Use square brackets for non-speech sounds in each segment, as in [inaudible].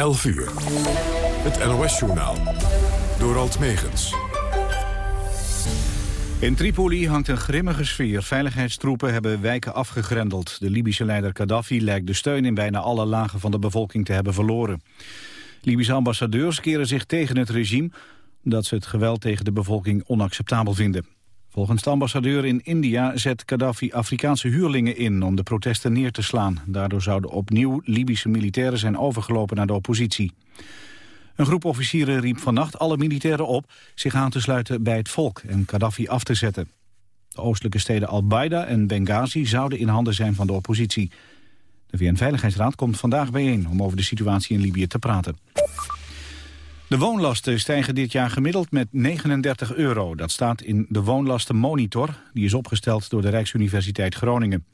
11 uur. Het NOS-journaal. Door Alt Megens. In Tripoli hangt een grimmige sfeer. Veiligheidstroepen hebben wijken afgegrendeld. De Libische leider Gaddafi lijkt de steun in bijna alle lagen van de bevolking te hebben verloren. Libische ambassadeurs keren zich tegen het regime... omdat ze het geweld tegen de bevolking onacceptabel vinden. Volgens de ambassadeur in India zet Gaddafi Afrikaanse huurlingen in om de protesten neer te slaan. Daardoor zouden opnieuw Libische militairen zijn overgelopen naar de oppositie. Een groep officieren riep vannacht alle militairen op zich aan te sluiten bij het volk en Gaddafi af te zetten. De oostelijke steden Al-Baida en Benghazi zouden in handen zijn van de oppositie. De VN-veiligheidsraad komt vandaag bijeen om over de situatie in Libië te praten. De woonlasten stijgen dit jaar gemiddeld met 39 euro. Dat staat in de woonlastenmonitor. Die is opgesteld door de Rijksuniversiteit Groningen.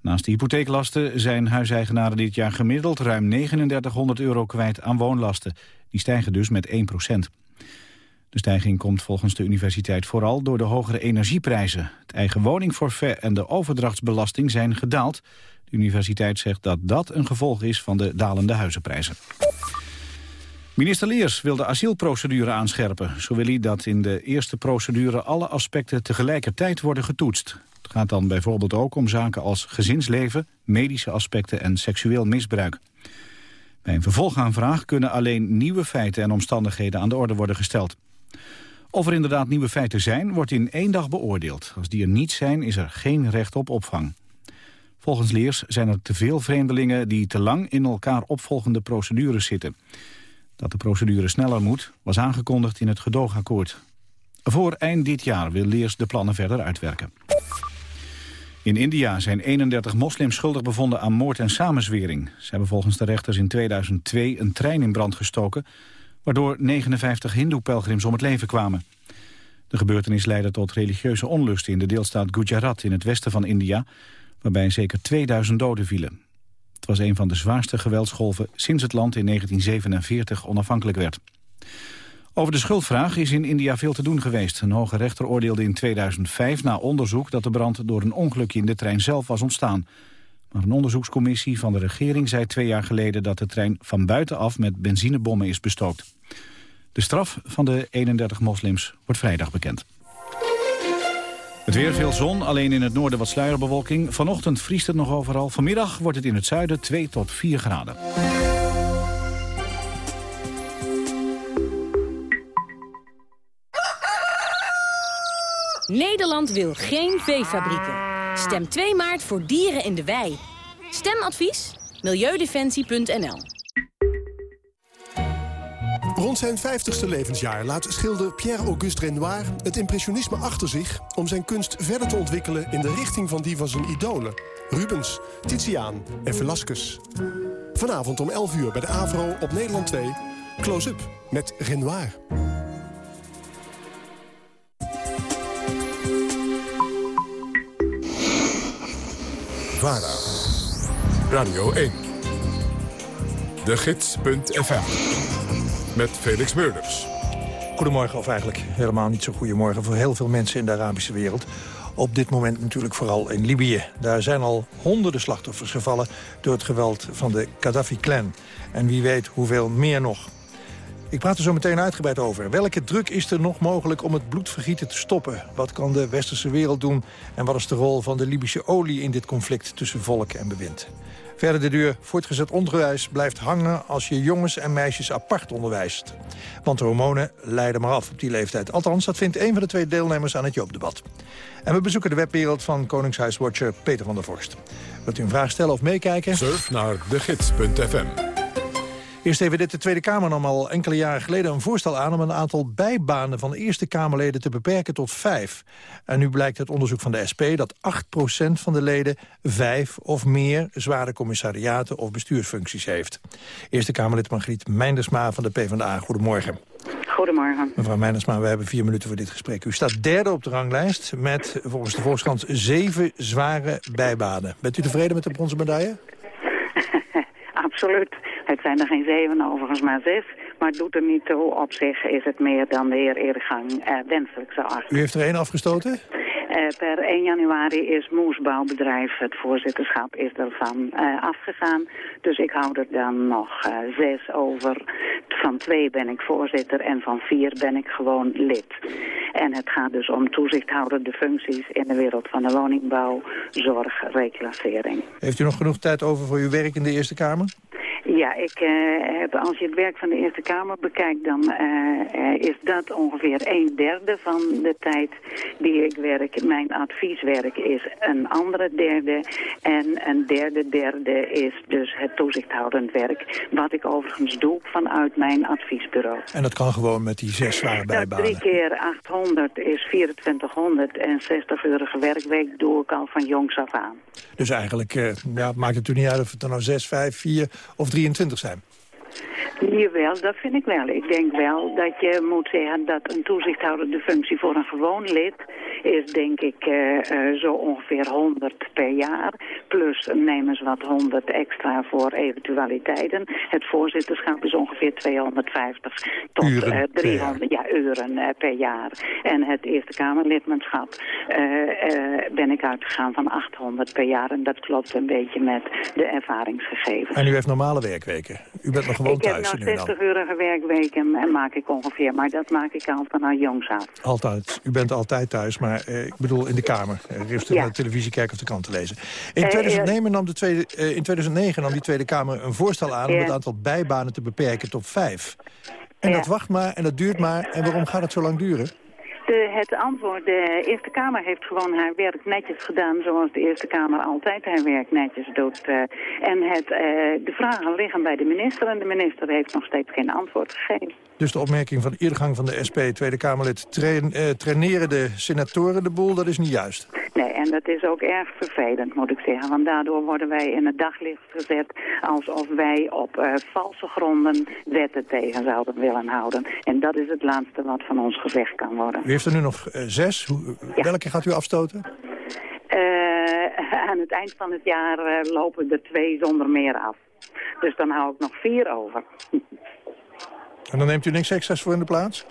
Naast de hypotheeklasten zijn huiseigenaren dit jaar gemiddeld ruim 3900 euro kwijt aan woonlasten. Die stijgen dus met 1 procent. De stijging komt volgens de universiteit vooral door de hogere energieprijzen. Het eigen woningforfait en de overdrachtsbelasting zijn gedaald. De universiteit zegt dat dat een gevolg is van de dalende huizenprijzen. Minister Leers wil de asielprocedure aanscherpen. Zo wil hij dat in de eerste procedure alle aspecten tegelijkertijd worden getoetst. Het gaat dan bijvoorbeeld ook om zaken als gezinsleven, medische aspecten en seksueel misbruik. Bij een vervolgaanvraag kunnen alleen nieuwe feiten en omstandigheden aan de orde worden gesteld. Of er inderdaad nieuwe feiten zijn, wordt in één dag beoordeeld. Als die er niet zijn, is er geen recht op opvang. Volgens Leers zijn er te veel vreemdelingen die te lang in elkaar opvolgende procedures zitten. Dat de procedure sneller moet, was aangekondigd in het gedoogakkoord. Voor eind dit jaar wil Leers de plannen verder uitwerken. In India zijn 31 moslims schuldig bevonden aan moord en samenzwering. Ze hebben volgens de rechters in 2002 een trein in brand gestoken... waardoor 59 hindoe-pelgrims om het leven kwamen. De gebeurtenis leidde tot religieuze onlusten in de deelstaat Gujarat in het westen van India... waarbij zeker 2000 doden vielen. Het was een van de zwaarste geweldsgolven sinds het land in 1947 onafhankelijk werd. Over de schuldvraag is in India veel te doen geweest. Een hoge rechter oordeelde in 2005 na onderzoek dat de brand door een ongelukje in de trein zelf was ontstaan. Maar een onderzoekscommissie van de regering zei twee jaar geleden dat de trein van buitenaf met benzinebommen is bestookt. De straf van de 31 moslims wordt vrijdag bekend. Het weer veel zon, alleen in het noorden wat sluierbewolking. Vanochtend vriest het nog overal. Vanmiddag wordt het in het zuiden 2 tot 4 graden. Nederland wil geen veefabrieken. Stem 2 maart voor dieren in de wei. Stemadvies? Milieudefensie.nl Rond zijn 50ste levensjaar laat schilder Pierre-Auguste Renoir het impressionisme achter zich... om zijn kunst verder te ontwikkelen in de richting van die van zijn idolen. Rubens, Titiaan en Velasquez. Vanavond om 11 uur bij de AVRO op Nederland 2. Close-up met Renoir. VARA. Radio 1. De Gids.fm met Felix Meurders. Goedemorgen, of eigenlijk helemaal niet zo goedemorgen... voor heel veel mensen in de Arabische wereld. Op dit moment natuurlijk vooral in Libië. Daar zijn al honderden slachtoffers gevallen... door het geweld van de Gaddafi-clan. En wie weet hoeveel meer nog. Ik praat er zo meteen uitgebreid over. Welke druk is er nog mogelijk om het bloedvergieten te stoppen? Wat kan de westerse wereld doen? En wat is de rol van de Libische olie in dit conflict tussen volk en bewind? Verder de deur voortgezet onderwijs blijft hangen als je jongens en meisjes apart onderwijst. Want de hormonen leiden maar af op die leeftijd. Althans, dat vindt een van de twee deelnemers aan het Joopdebat. En we bezoeken de webwereld van Koningshuiswatcher Peter van der Vorst. Wilt u een vraag stellen of meekijken? Surf naar degids.fm Eerst even dit. De Tweede Kamer nam al enkele jaren geleden een voorstel aan... om een aantal bijbanen van Eerste Kamerleden te beperken tot vijf. En nu blijkt uit onderzoek van de SP dat 8% van de leden... vijf of meer zware commissariaten of bestuursfuncties heeft. Eerste Kamerlid Margriet Meindersma van de PvdA. Goedemorgen. Goedemorgen. Mevrouw Meindersma, we hebben vier minuten voor dit gesprek. U staat derde op de ranglijst met volgens de Volkskrant zeven zware bijbanen. Bent u tevreden met de bronzen medaille? [laughs] Absoluut. Het zijn er geen zeven, overigens maar zes. Maar het doet er niet toe. Op zich is het meer dan de heer Eergang uh, wenselijk zou achten. U heeft er één afgestoten? per 1 januari is Moesbouwbedrijf, het voorzitterschap, is ervan uh, afgegaan. Dus ik hou er dan nog zes over. Van twee ben ik voorzitter en van vier ben ik gewoon lid. En het gaat dus om toezichthouder de functies in de wereld van de woningbouw, zorg, reclassering. Heeft u nog genoeg tijd over voor uw werk in de Eerste Kamer? Ja, ik uh, heb, als je het werk van de Eerste Kamer bekijkt, dan uh, is dat ongeveer een derde van de tijd die ik werk. Mijn advieswerk is een andere derde. En een derde derde is dus het toezichthoudend werk. Wat ik overigens doe vanuit mijn adviesbureau. En dat kan gewoon met die zes zware bijbanen? drie keer 800 is 2400 en 60 eurige werkweek doe ik al van jongs af aan. Dus eigenlijk uh, ja, maakt het u niet uit of het er nou 6, 5, 4 of 23 zijn? Jawel, dat vind ik wel. Ik denk wel dat je moet zeggen dat een toezichthouder de functie voor een gewoon lid is denk ik uh, uh, zo ongeveer 100 per jaar. Plus neem eens wat 100 extra voor eventualiteiten. Het voorzitterschap is ongeveer 250 tot uh, 300 ja, uren per jaar. En het Eerste Kamerlidmaatschap ben ik uitgegaan van 800 per jaar. En dat klopt een beetje met de ervaringsgegevens. En u heeft normale werkweken? U bent nog gewoon thuis? Ik nog 60 uurige werkweken en maak ik ongeveer. Maar dat maak ik al vanaf jongs af. Altijd. U bent altijd thuis, maar eh, ik bedoel in de Kamer. Uh, ja. naar de televisie kijken of de krant te lezen. In 2009, nam de tweede, uh, in 2009 nam die Tweede Kamer een voorstel aan... om het aantal bijbanen te beperken tot vijf. En dat wacht maar en dat duurt maar. En waarom gaat het zo lang duren? De, het antwoord, de Eerste Kamer heeft gewoon haar werk netjes gedaan zoals de Eerste Kamer altijd haar werk netjes doet. Uh, en het, uh, de vragen liggen bij de minister en de minister heeft nog steeds geen antwoord gegeven. Dus de opmerking van de gang van de SP, Tweede Kamerlid, train, uh, traineren de senatoren de boel, dat is niet juist. Nee, en dat is ook erg vervelend, moet ik zeggen. Want daardoor worden wij in het daglicht gezet alsof wij op uh, valse gronden wetten tegen zouden willen houden. En dat is het laatste wat van ons gezegd kan worden. U heeft er nu nog uh, zes. Hoe, ja. Welke gaat u afstoten? [laughs] aan het eind van het jaar lopen er twee zonder meer af. Dus dan hou ik nog vier over. [laughs] En dan neemt u niks extra's voor in de plaats?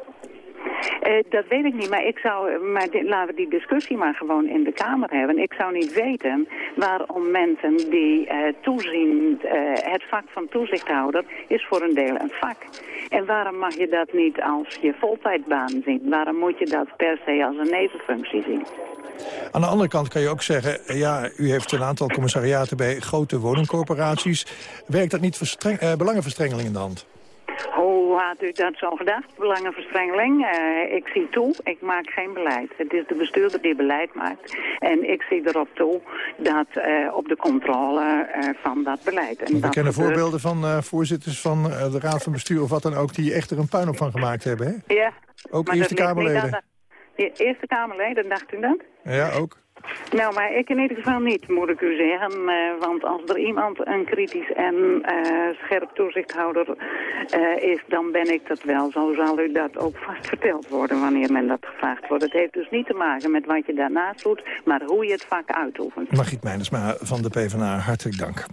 Uh, dat weet ik niet, maar, ik zou, maar dit, laten we die discussie maar gewoon in de Kamer hebben. Ik zou niet weten waarom mensen die uh, toezien, uh, het vak van toezichthouder is voor een deel een vak. En waarom mag je dat niet als je voltijdbaan zien? Waarom moet je dat per se als een nevenfunctie zien? Aan de andere kant kan je ook zeggen, ja, u heeft een aantal commissariaten bij grote woningcorporaties. Werkt dat niet verstreng, belangenverstrengeling in de hand? Hoe had u dat zo gedacht? Belangenverstrengeling? Uh, ik zie toe, ik maak geen beleid. Het is de bestuurder die beleid maakt. En ik zie erop toe dat uh, op de controle uh, van dat beleid. En We dat kennen gebeurt... voorbeelden van voorzitters van de Raad van Bestuur of wat dan ook... die echt er een puinhoop van gemaakt hebben, hè? Ja. Ook Eerste Kamerleden. De Eerste Kamerleden, dacht u dat? Ja, ook. Nou, maar ik in ieder geval niet, moet ik u zeggen. Uh, want als er iemand een kritisch en uh, scherp toezichthouder uh, is, dan ben ik dat wel. Zo zal u dat ook vast verteld worden wanneer men dat gevraagd wordt. Het heeft dus niet te maken met wat je daarnaast doet, maar hoe je het vak uitoefent. Margriet Meinersma van de PvdA, hartelijk dank.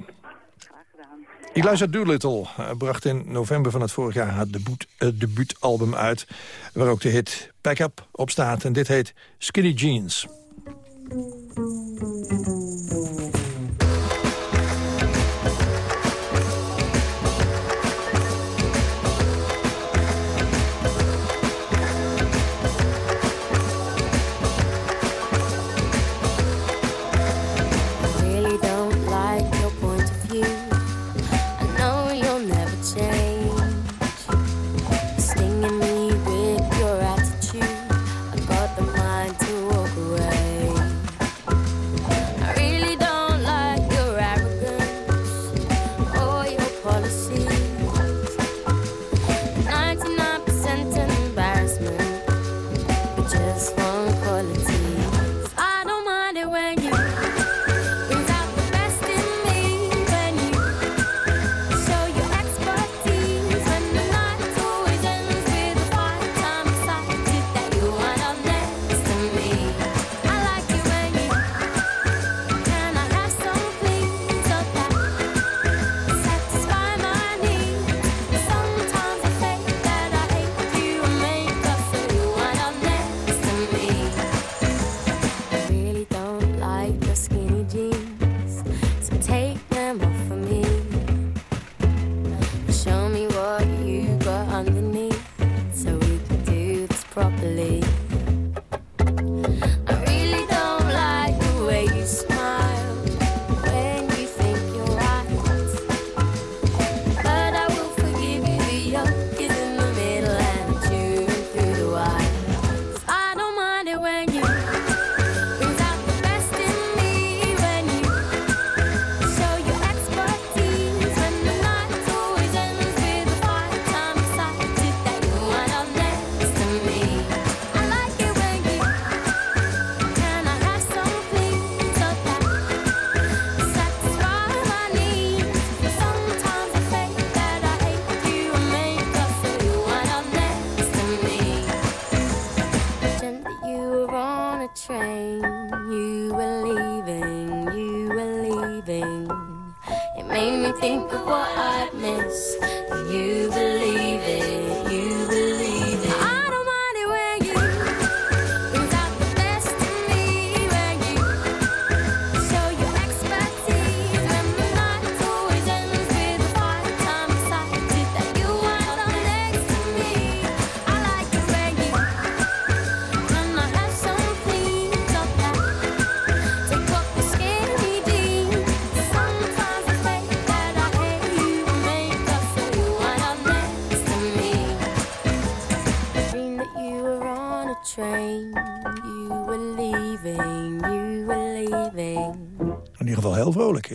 Eliza Doolittle bracht in november van het vorig jaar haar debuut, uh, debuutalbum uit... waar ook de hit Pack Up op staat. En dit heet Skinny Jeans. Underneath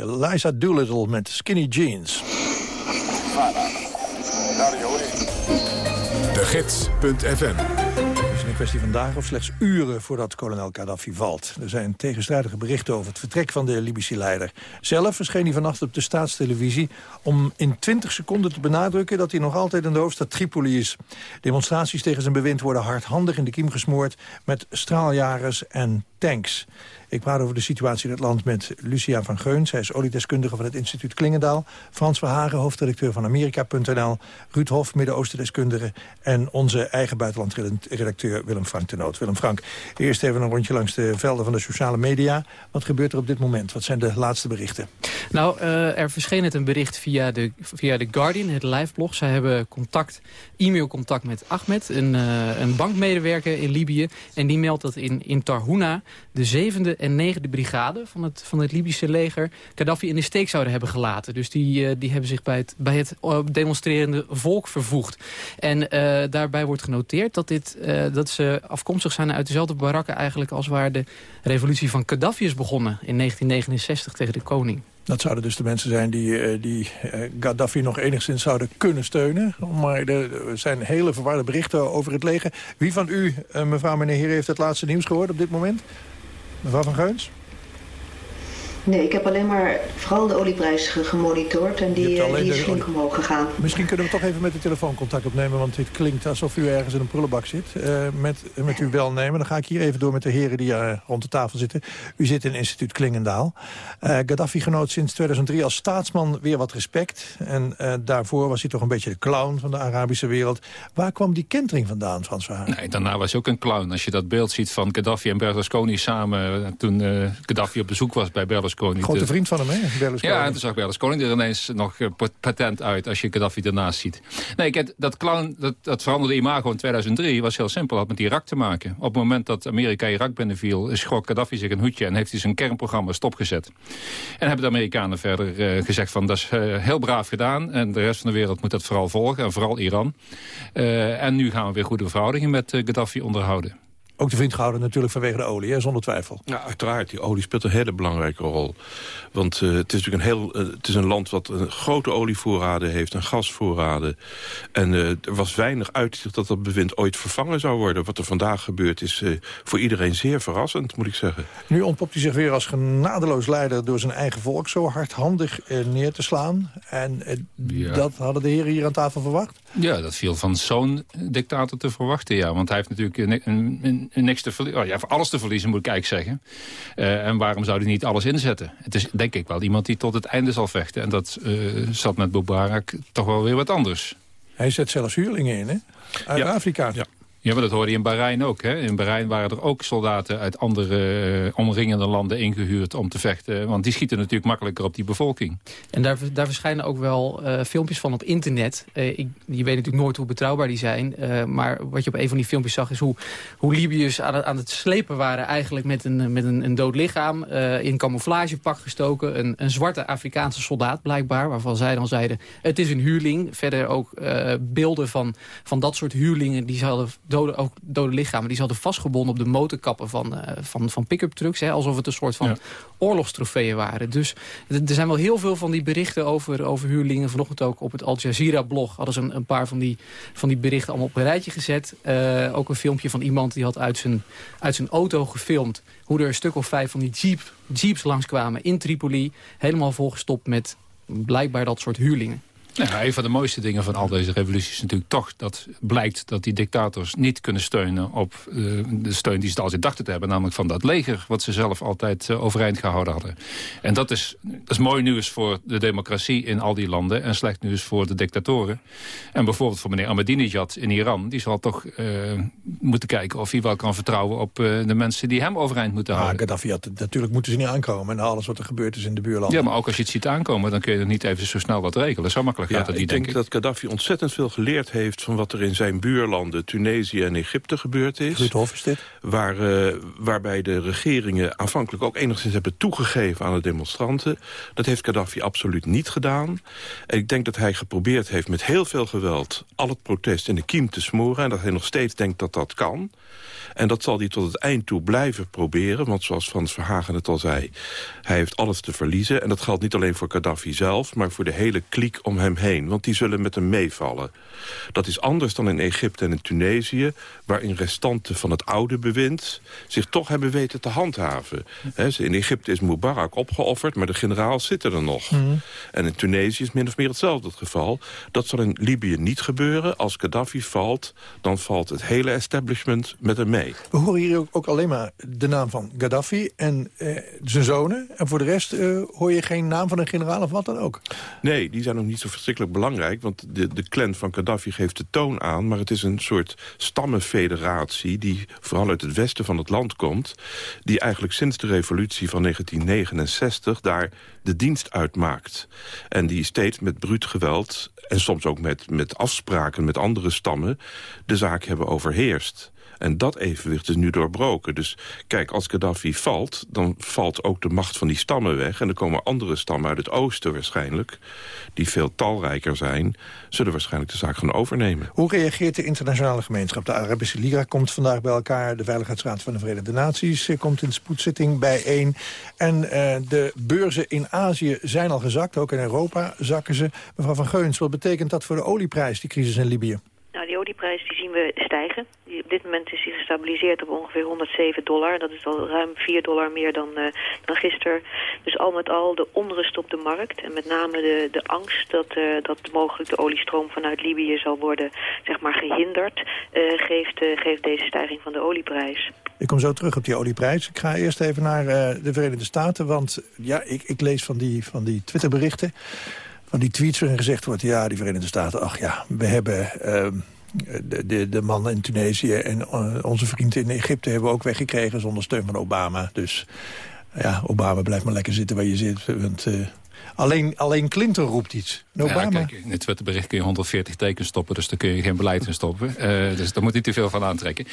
Liza Doolittle met Skinny Jeans. De Gids.fm Het is een kwestie van dagen of slechts uren voordat kolonel Gaddafi valt. Er zijn tegenstrijdige berichten over het vertrek van de Libische leider. Zelf verscheen hij vannacht op de staatstelevisie om in 20 seconden te benadrukken dat hij nog altijd in de hoofdstad Tripoli is. Demonstraties tegen zijn bewind worden hardhandig in de kiem gesmoord met straaljagers en tanks. Ik praat over de situatie in het land met Lucia van Geun. Zij is oliedeskundige van het instituut Klingendaal. Frans Verhagen, hoofdredacteur van Amerika.nl. Ruud Hof, Midden-Oosten-deskundige. En onze eigen buitenlandredacteur Willem Frank Tenoot. Willem Frank, eerst even een rondje langs de velden van de sociale media. Wat gebeurt er op dit moment? Wat zijn de laatste berichten? Nou, uh, er verscheen net een bericht via de, via The Guardian, het liveblog. Zij hebben contact, e-mailcontact met Ahmed, een, uh, een bankmedewerker in Libië. En die meldt dat in, in Tarhuna de zevende en negende brigade van het, van het Libische leger... Gaddafi in de steek zouden hebben gelaten. Dus die, uh, die hebben zich bij het, bij het demonstrerende volk vervoegd. En daarbij wordt genoteerd dat, dit, dat ze afkomstig zijn uit dezelfde barakken... eigenlijk als waar de revolutie van Gaddafi is begonnen in 1969 tegen de koning. Dat zouden dus de mensen zijn die, eh, die Gaddafi nog enigszins zouden kunnen steunen. Maar er zijn hele verwarde berichten over het leger. Wie van u, mevrouw meneer heeft het laatste nieuws gehoord op dit moment? Mevrouw van Geuns? Nee, ik heb alleen maar vooral de olieprijs gemonitord en die, uh, die is flink omhoog gegaan. Misschien kunnen we toch even met de telefoon contact opnemen, want dit klinkt alsof u ergens in een prullenbak zit. Uh, met, met uw welnemen. Dan ga ik hier even door met de heren die uh, rond de tafel zitten. U zit in instituut Klingendaal. Gaddafi genoot sinds 2003 als staatsman weer wat respect. En daarvoor was hij toch een beetje de clown van de Arabische wereld. Waar kwam die kentering vandaan, Frans Verhagen? Nee, daarna was hij ook een clown. Als je dat beeld ziet van Gaddafi en Berlusconi samen... toen Gaddafi op bezoek was bij Berlusconi Berlusconi. Grote vriend van hem, hè? Berlusconi. Ja, en toen zag Berlusconi er ineens nog eh, patent uit als je Gaddafi ernaast ziet. Nee, ik, dat, clown, dat, dat veranderde imago in 2003 was heel simpel. had met Irak te maken. Op het moment dat Amerika Irak binnenviel, schrok Gaddafi zich een hoedje en heeft hij zijn kernprogramma stopgezet. En hebben de Amerikanen verder uh, gezegd van dat is uh, heel braaf gedaan en de rest van de wereld moet dat vooral volgen en vooral Iran. Uh, en nu gaan we weer goede verhoudingen met Gaddafi onderhouden. Ook de vriend gehouden natuurlijk vanwege de olie, hè, zonder twijfel. Ja, uiteraard. Die olie speelt een hele belangrijke rol. Want uh, het is natuurlijk een, heel, uh, het is een land wat een grote olievoorraden heeft... en gasvoorraden. En uh, er was weinig uitzicht dat dat bewind ooit vervangen zou worden. Wat er vandaag gebeurt is voor iedereen zeer verrassend, moet ik zeggen. Nu ontpopt hij zich weer als genadeloos leider... door zijn eigen volk zo hardhandig neer te slaan. En ja. dat hadden de heren hier aan tafel verwacht? Ja, dat viel van zo'n dictator te verwachten, ja. Want hij heeft natuurlijk een, een, een niks te verliezen. Oh, ja, alles te verliezen moet ik eigenlijk zeggen. Uh, en waarom zou hij niet alles inzetten? Het is denk ik wel iemand die tot het einde zal vechten. En dat uh, zat met Mubarak toch wel weer wat anders. Hij zet zelfs huurlingen in, hè? Uit ja. Afrika. Ja. Ja, maar dat hoorde je in Bahrein ook. Hè? In Bahrein waren er ook soldaten uit andere uh, omringende landen ingehuurd om te vechten. Want die schieten natuurlijk makkelijker op die bevolking. En daar, daar verschijnen ook wel uh, filmpjes van op internet. Uh, ik, je weet natuurlijk nooit hoe betrouwbaar die zijn. maar wat je op een van die filmpjes zag is hoe, hoe Libiërs aan, aan het slepen waren... eigenlijk met een, met een, een dood lichaam in camouflagepak gestoken. Een, een zwarte Afrikaanse soldaat blijkbaar. Waarvan zij dan zeiden, het is een huurling. Verder ook beelden van, van dat soort huurlingen die ze hadden dode, ook dode lichamen... die hadden vastgebonden op de motorkappen van, uh, van, van pick-up trucks. Hè, alsof het een soort van ja. oorlogstrofeeën waren. Dus er zijn wel heel veel van die berichten over, over huurlingen. Vanochtend ook op het Al Jazeera-blog hadden ze een, een, paar van die, van die berichten allemaal op een rijtje gezet. Uh, ook een filmpje van iemand die had uit zijn, uit zijn auto gefilmd... hoe er een stuk of vijf van die jeep, jeeps langskwamen in Tripoli... helemaal volgestopt met blijkbaar dat soort huurlingen. Ja, een van de mooiste dingen van al deze revoluties is natuurlijk toch dat blijkt dat die dictators niet kunnen steunen op uh, de steun die ze altijd dachten te hebben. Namelijk van dat leger wat ze zelf altijd uh, overeind gehouden hadden. En dat is, dat is mooi nieuws voor de democratie in al die landen en slecht nieuws voor de dictatoren. En bijvoorbeeld voor meneer Ahmadinejad in Iran. Die zal toch uh, moeten kijken of hij wel kan vertrouwen op de mensen die hem overeind moeten ja, houden. Gaddafi had, natuurlijk moeten ze niet aankomen en alles wat er gebeurd is in de buurlanden. Ja, maar ook als je het ziet aankomen dan kun je er niet even zo snel wat regelen. Zo makkelijk ja, gaat het niet, ik denk, dat Gaddafi ontzettend veel geleerd heeft... van wat er in zijn buurlanden Tunesië en Egypte gebeurd is. Is dit. Waar, uh, waarbij de regeringen aanvankelijk ook enigszins hebben toegegeven aan de demonstranten. Dat heeft Gaddafi absoluut niet gedaan. En ik denk dat hij geprobeerd heeft met heel veel geweld... al het protest in de kiem te smoren. En dat hij nog steeds denkt dat dat kan. En dat zal hij tot het eind toe blijven proberen. Want zoals Frans Verhagen het al zei, hij heeft alles te verliezen. En dat geldt niet alleen voor Gaddafi zelf... maar voor de hele kliek om hem heen. Want die zullen met hem meevallen. Dat is anders dan in Egypte en in Tunesië... waarin restanten van het oude bewind zich toch hebben weten te handhaven. in Egypte is Mubarak opgeofferd, maar de generaals zitten er nog. Mm. En in Tunesië is min of meer hetzelfde het geval. Dat zal in Libië niet gebeuren. Als Gaddafi valt, dan valt het hele establishment met hem mee. We horen hier ook, ook alleen maar de naam van Gaddafi en eh, zijn zonen. En voor de rest eh, hoor je geen naam van een generaal of wat dan ook. Nee, die zijn nog niet zo verschrikkelijk belangrijk. Want de, de clan van Gaddafi geeft de toon aan. Maar het is een soort stammenfederatie die vooral uit het westen van het land komt. Die eigenlijk sinds de revolutie van 1969 daar de dienst uitmaakt. En die steeds met bruut geweld en soms ook met, met afspraken met andere stammen... de zaak hebben overheerst. En dat evenwicht is nu doorbroken. Dus kijk, als Gaddafi valt, dan valt ook de macht van die stammen weg. En er komen andere stammen uit het oosten waarschijnlijk... die veel talrijker zijn, zullen waarschijnlijk de zaak gaan overnemen. Hoe reageert de internationale gemeenschap? De Arabische Liga komt vandaag bij elkaar. De Veiligheidsraad van de Verenigde Naties eh, komt in spoedzitting bijeen. En uh, de beurzen in Azië zijn al gezakt. Ook in Europa zakken ze. Mevrouw van Geuns, wat betekent dat voor de olieprijs, die crisis in Libië? Nou, die olieprijs die zien we stijgen. Die, op dit moment is die gestabiliseerd op ongeveer 107 dollar. Dat is al ruim 4 dollar meer dan, uh, dan gisteren. Dus al met al de onrust op de markt. En met name de, de angst dat, uh, dat mogelijk de oliestroom vanuit Libië zal worden zeg maar, gehinderd... Uh, geeft, geeft deze stijging van de olieprijs. Ik kom zo terug op die olieprijs. Ik ga eerst even naar de Verenigde Staten. Want ja, ik, ik lees van die, van die Twitterberichten van die tweets waarin gezegd wordt... ja, die Verenigde Staten, ach ja, we hebben... Uh, de, de, de man in Tunesië en uh, onze vriend in Egypte hebben ook weggekregen zonder steun van Obama. Dus ja, Obama blijft maar lekker zitten waar je zit. Want uh, Alleen, alleen Clinton roept iets. Obama. Ja, kijk, in het Twitterbericht kun je 140 tekens stoppen... dus daar kun je geen beleid in stoppen. Uh, dus daar moet niet te veel van aantrekken.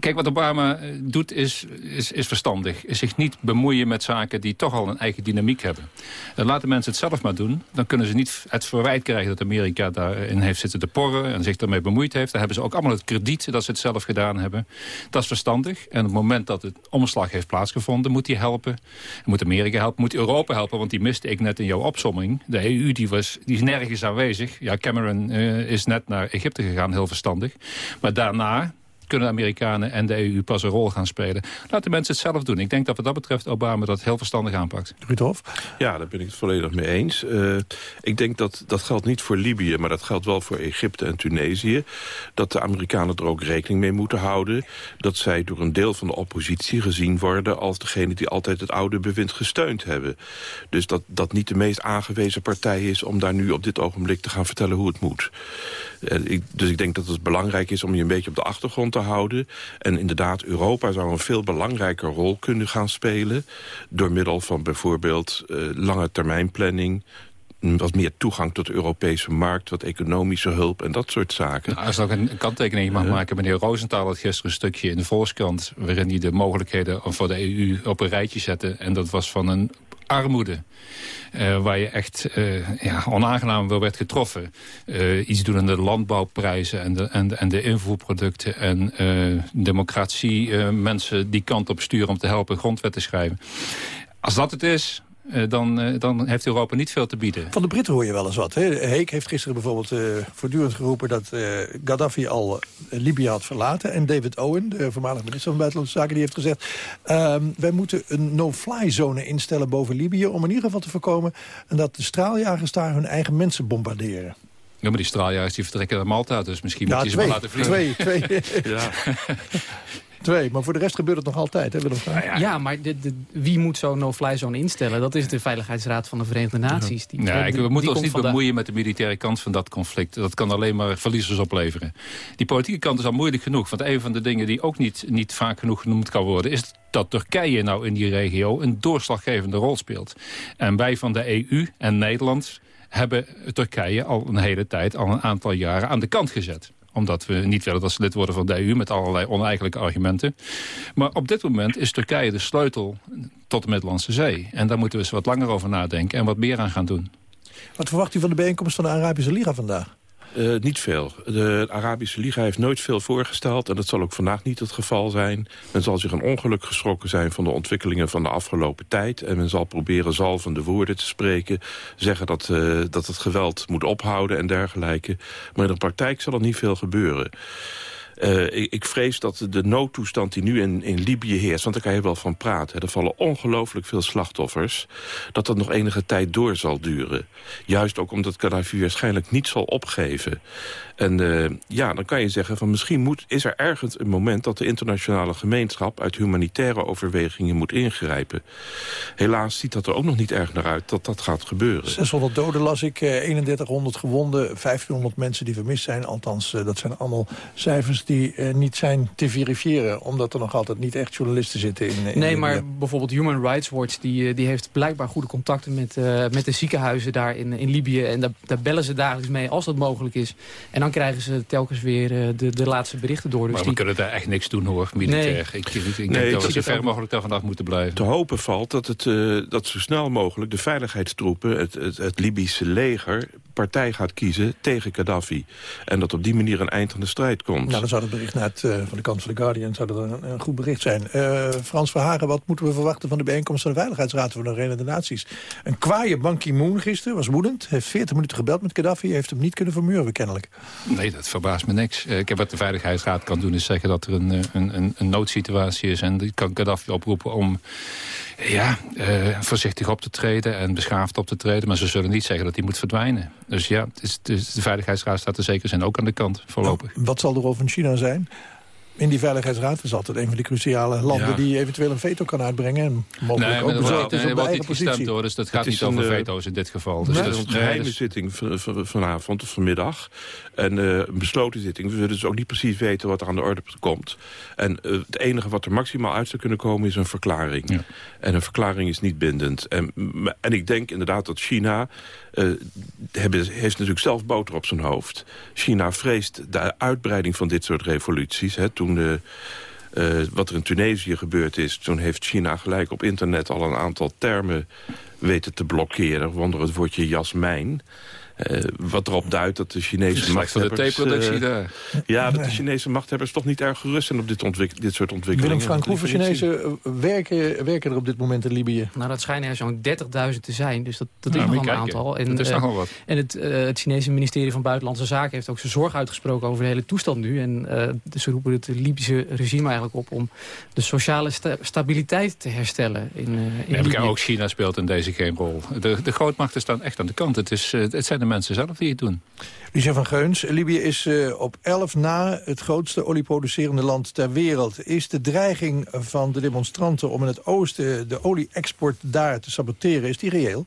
Kijk, wat Obama doet is, is, is verstandig. Is zich niet bemoeien met zaken die toch al een eigen dynamiek hebben. Dan laten mensen het zelf maar doen. Dan kunnen ze niet het verwijt krijgen dat Amerika daarin heeft zitten te porren... en zich daarmee bemoeid heeft. Dan hebben ze ook allemaal het krediet dat ze het zelf gedaan hebben. Dat is verstandig. En op het moment dat het omslag heeft plaatsgevonden... moet hij helpen. Moet Amerika helpen. Moet Europa helpen, want die miste ik net in jouw opsomming. De EU die was, die is nergens aanwezig. Ja, Cameron uh, is net naar Egypte gegaan, heel verstandig. Maar daarna kunnen de Amerikanen en de EU pas een rol gaan spelen. Laat de mensen het zelf doen. Ik denk dat wat dat betreft Obama dat heel verstandig aanpakt. Rudolf? Ja, daar ben ik het volledig mee eens. Uh, ik denk dat dat geldt niet voor Libië, maar dat geldt wel voor Egypte en Tunesië. Dat de Amerikanen er ook rekening mee moeten houden. Dat zij door een deel van de oppositie gezien worden als degene die altijd het oude bewind gesteund hebben. Dus dat dat niet de meest aangewezen partij is om daar nu op dit ogenblik te gaan vertellen hoe het moet. Ik, dus ik denk dat het belangrijk is om je een beetje op de achtergrond te houden. En inderdaad, Europa zou een veel belangrijker rol kunnen gaan spelen... door middel van bijvoorbeeld lange termijnplanning wat meer toegang tot de Europese markt... wat economische hulp en dat soort zaken. Nou, als ik een kanttekening mag maken... meneer Rosenthal had gisteren een stukje in de Volkskrant... waarin hij de mogelijkheden voor de EU op een rijtje zette. En dat was van een armoede. Uh, waar je echt uh, ja, onaangenaam wel werd getroffen. Uh, iets doen aan de landbouwprijzen en de, en, en de invoerproducten... en democratie, mensen die kant op sturen om te helpen grondwet te schrijven. Als dat het is, eh, dan, uh, dan heeft Europa niet veel te bieden. Van de Britten hoor je wel eens wat. Hè? Heek heeft gisteren bijvoorbeeld uh, voortdurend geroepen... dat Gaddafi al Libië had verlaten. En David Owen, de voormalig minister van Buitenlandse Zaken... die heeft gezegd... Ehm, wij moeten een no-fly zone instellen boven Libië... om in ieder geval te voorkomen dat de straaljagers daar hun eigen mensen bombarderen. Ja, maar die straaljagers die vertrekken naar Malta, dus misschien moet je ze maar laten vliegen. Twee, twee. [laughs] ja. [laughs] Twee, maar voor de rest gebeurt het nog altijd, hè Willem ja, ja, maar de, de, wie moet zo'n no-fly zone instellen? Dat is de Veiligheidsraad van de Verenigde Naties. Die, ja, ik, we moeten ons niet bemoeien met de militaire kant van dat conflict. Dat kan alleen maar verliezers opleveren. Die politieke kant is al moeilijk genoeg. Want een van de dingen die ook niet, niet vaak genoeg genoemd kan worden... is dat Turkije nou in die regio een doorslaggevende rol speelt. En wij van de EU en Nederland hebben Turkije al een hele tijd, al een aantal jaren aan de kant gezet omdat we niet willen dat ze lid worden van de EU... met allerlei oneigenlijke argumenten. Maar op dit moment is Turkije de sleutel tot de Middellandse Zee. En daar moeten we eens wat langer over nadenken en wat meer aan gaan doen. Wat verwacht u van de bijeenkomst van de Arabische Liga vandaag? Uh, niet veel. De Arabische Liga heeft nooit veel voorgesteld... en dat zal ook vandaag niet het geval zijn. Men zal zich een ongeluk geschrokken zijn van de ontwikkelingen van de afgelopen tijd... en men zal proberen zalvende woorden te spreken... zeggen dat, uh, dat het geweld moet ophouden en dergelijke. Maar in de praktijk zal er niet veel gebeuren. Ik, ik, vrees dat de noodtoestand die nu in, in Libië heerst... want daar kan je wel van praten, er vallen ongelooflijk veel slachtoffers... dat dat nog enige tijd door zal duren. Juist ook omdat Gaddafi waarschijnlijk niet zal opgeven. En uh, ja, dan kan je zeggen van misschien moet, is er ergens een moment... dat de internationale gemeenschap uit humanitaire overwegingen moet ingrijpen. Helaas ziet dat er ook nog niet erg naar uit dat dat gaat gebeuren. 600 doden las ik, 3100 eh, gewonden, 1500 mensen die vermist zijn. Althans, dat zijn allemaal cijfers die uh, niet zijn te verifiëren... omdat er nog altijd niet echt journalisten zitten in, in Nee, maar bijvoorbeeld Human Rights Watch... die, die heeft blijkbaar goede contacten met, uh, met de ziekenhuizen daar in, in Libië. En daar, daar bellen ze dagelijks mee als dat mogelijk is. En dan krijgen ze telkens weer uh, de, de laatste berichten door. Dus maar we kunnen daar echt niks doen hoor, militair. Nee. Ik, ik, ik nee, denk dat we zo ver mogelijk daar vanaf moeten blijven. Te hopen valt dat, het, dat zo snel mogelijk de veiligheidstroepen... het, het, het Libische leger partij gaat kiezen tegen Gaddafi. En dat op die manier een eind aan de strijd komt. Nou, dan zou het bericht naar het, uh, van de kant van The Guardian zou dat een, een goed bericht zijn. Uh, Frans Verhagen, wat moeten we verwachten van de bijeenkomst van de Veiligheidsraad van de Verenigde Naties? Een kwaaie Ban Ki-moon gisteren, was woedend. Heeft 40 minuten gebeld met Gaddafi, heeft hem niet kunnen vermuren kennelijk. Nee, dat verbaast me niks. Uh, ik heb wat de Veiligheidsraad kan doen is zeggen dat er een, een, een, een noodsituatie is. En die kan Gaddafi oproepen om ja, uh, voorzichtig op te treden en beschaafd op te treden. Maar ze zullen niet zeggen dat hij moet verdwijnen. Dus ja, het is, het is, de Veiligheidsraad staat er zeker zijn ook aan de kant voorlopig. Nou, wat zal de rol van China zijn? in die Veiligheidsraad is altijd een van die cruciale landen... die eventueel een veto kan uitbrengen. En mogelijk nee, ook bezorgd is op de eigen positie. Hoor, dus dat gaat niet over veto's in dit geval. Dus nee, dat is een geheime zitting vanavond of vanmiddag. En uh, een besloten zitting. We zullen dus ook niet precies weten wat er aan de orde komt. En uh, het enige wat er maximaal uit zou kunnen komen is een verklaring. Ja. En een verklaring is niet bindend. En, en ik denk inderdaad dat China... Uh, hebben, heeft natuurlijk zelf boter op zijn hoofd. China vreest de uitbreiding van dit soort revoluties. Hè, toen de, uh, wat er in Tunesië gebeurd is... toen heeft China gelijk op internet al een aantal termen weten te blokkeren... onder het woordje jasmijn. Uh, wat erop duidt dat de Chinese machthebbers... de theeproductie daar. Ja, dat de Chinese machthebbers toch niet erg gerust zijn op dit, dit soort ontwikkelingen. Willem Frank, hoeveel Chinezen werken, werken er op dit moment in Libië? Nou, dat schijnen er zo'n 30.000 te zijn. Dus dat, dat is nog een aantal. En, dat is nogal wat. En het, uh, het Chinese ministerie van Buitenlandse Zaken heeft ook zijn zorg uitgesproken over de hele toestand nu. En uh, dus ze roepen het Libische regime eigenlijk op om de sociale sta stabiliteit te herstellen in, in ja, Libië. Ook China speelt in deze geen rol. De, de grootmachten staan echt aan de kant. Het, is, het zijn de mensen zelf die het doen. Lucien van Geuns, Libië is uh, op 11 na het grootste olieproducerende land ter wereld. Is de dreiging van de demonstranten om in het oosten de olie-export daar te saboteren, is die reëel?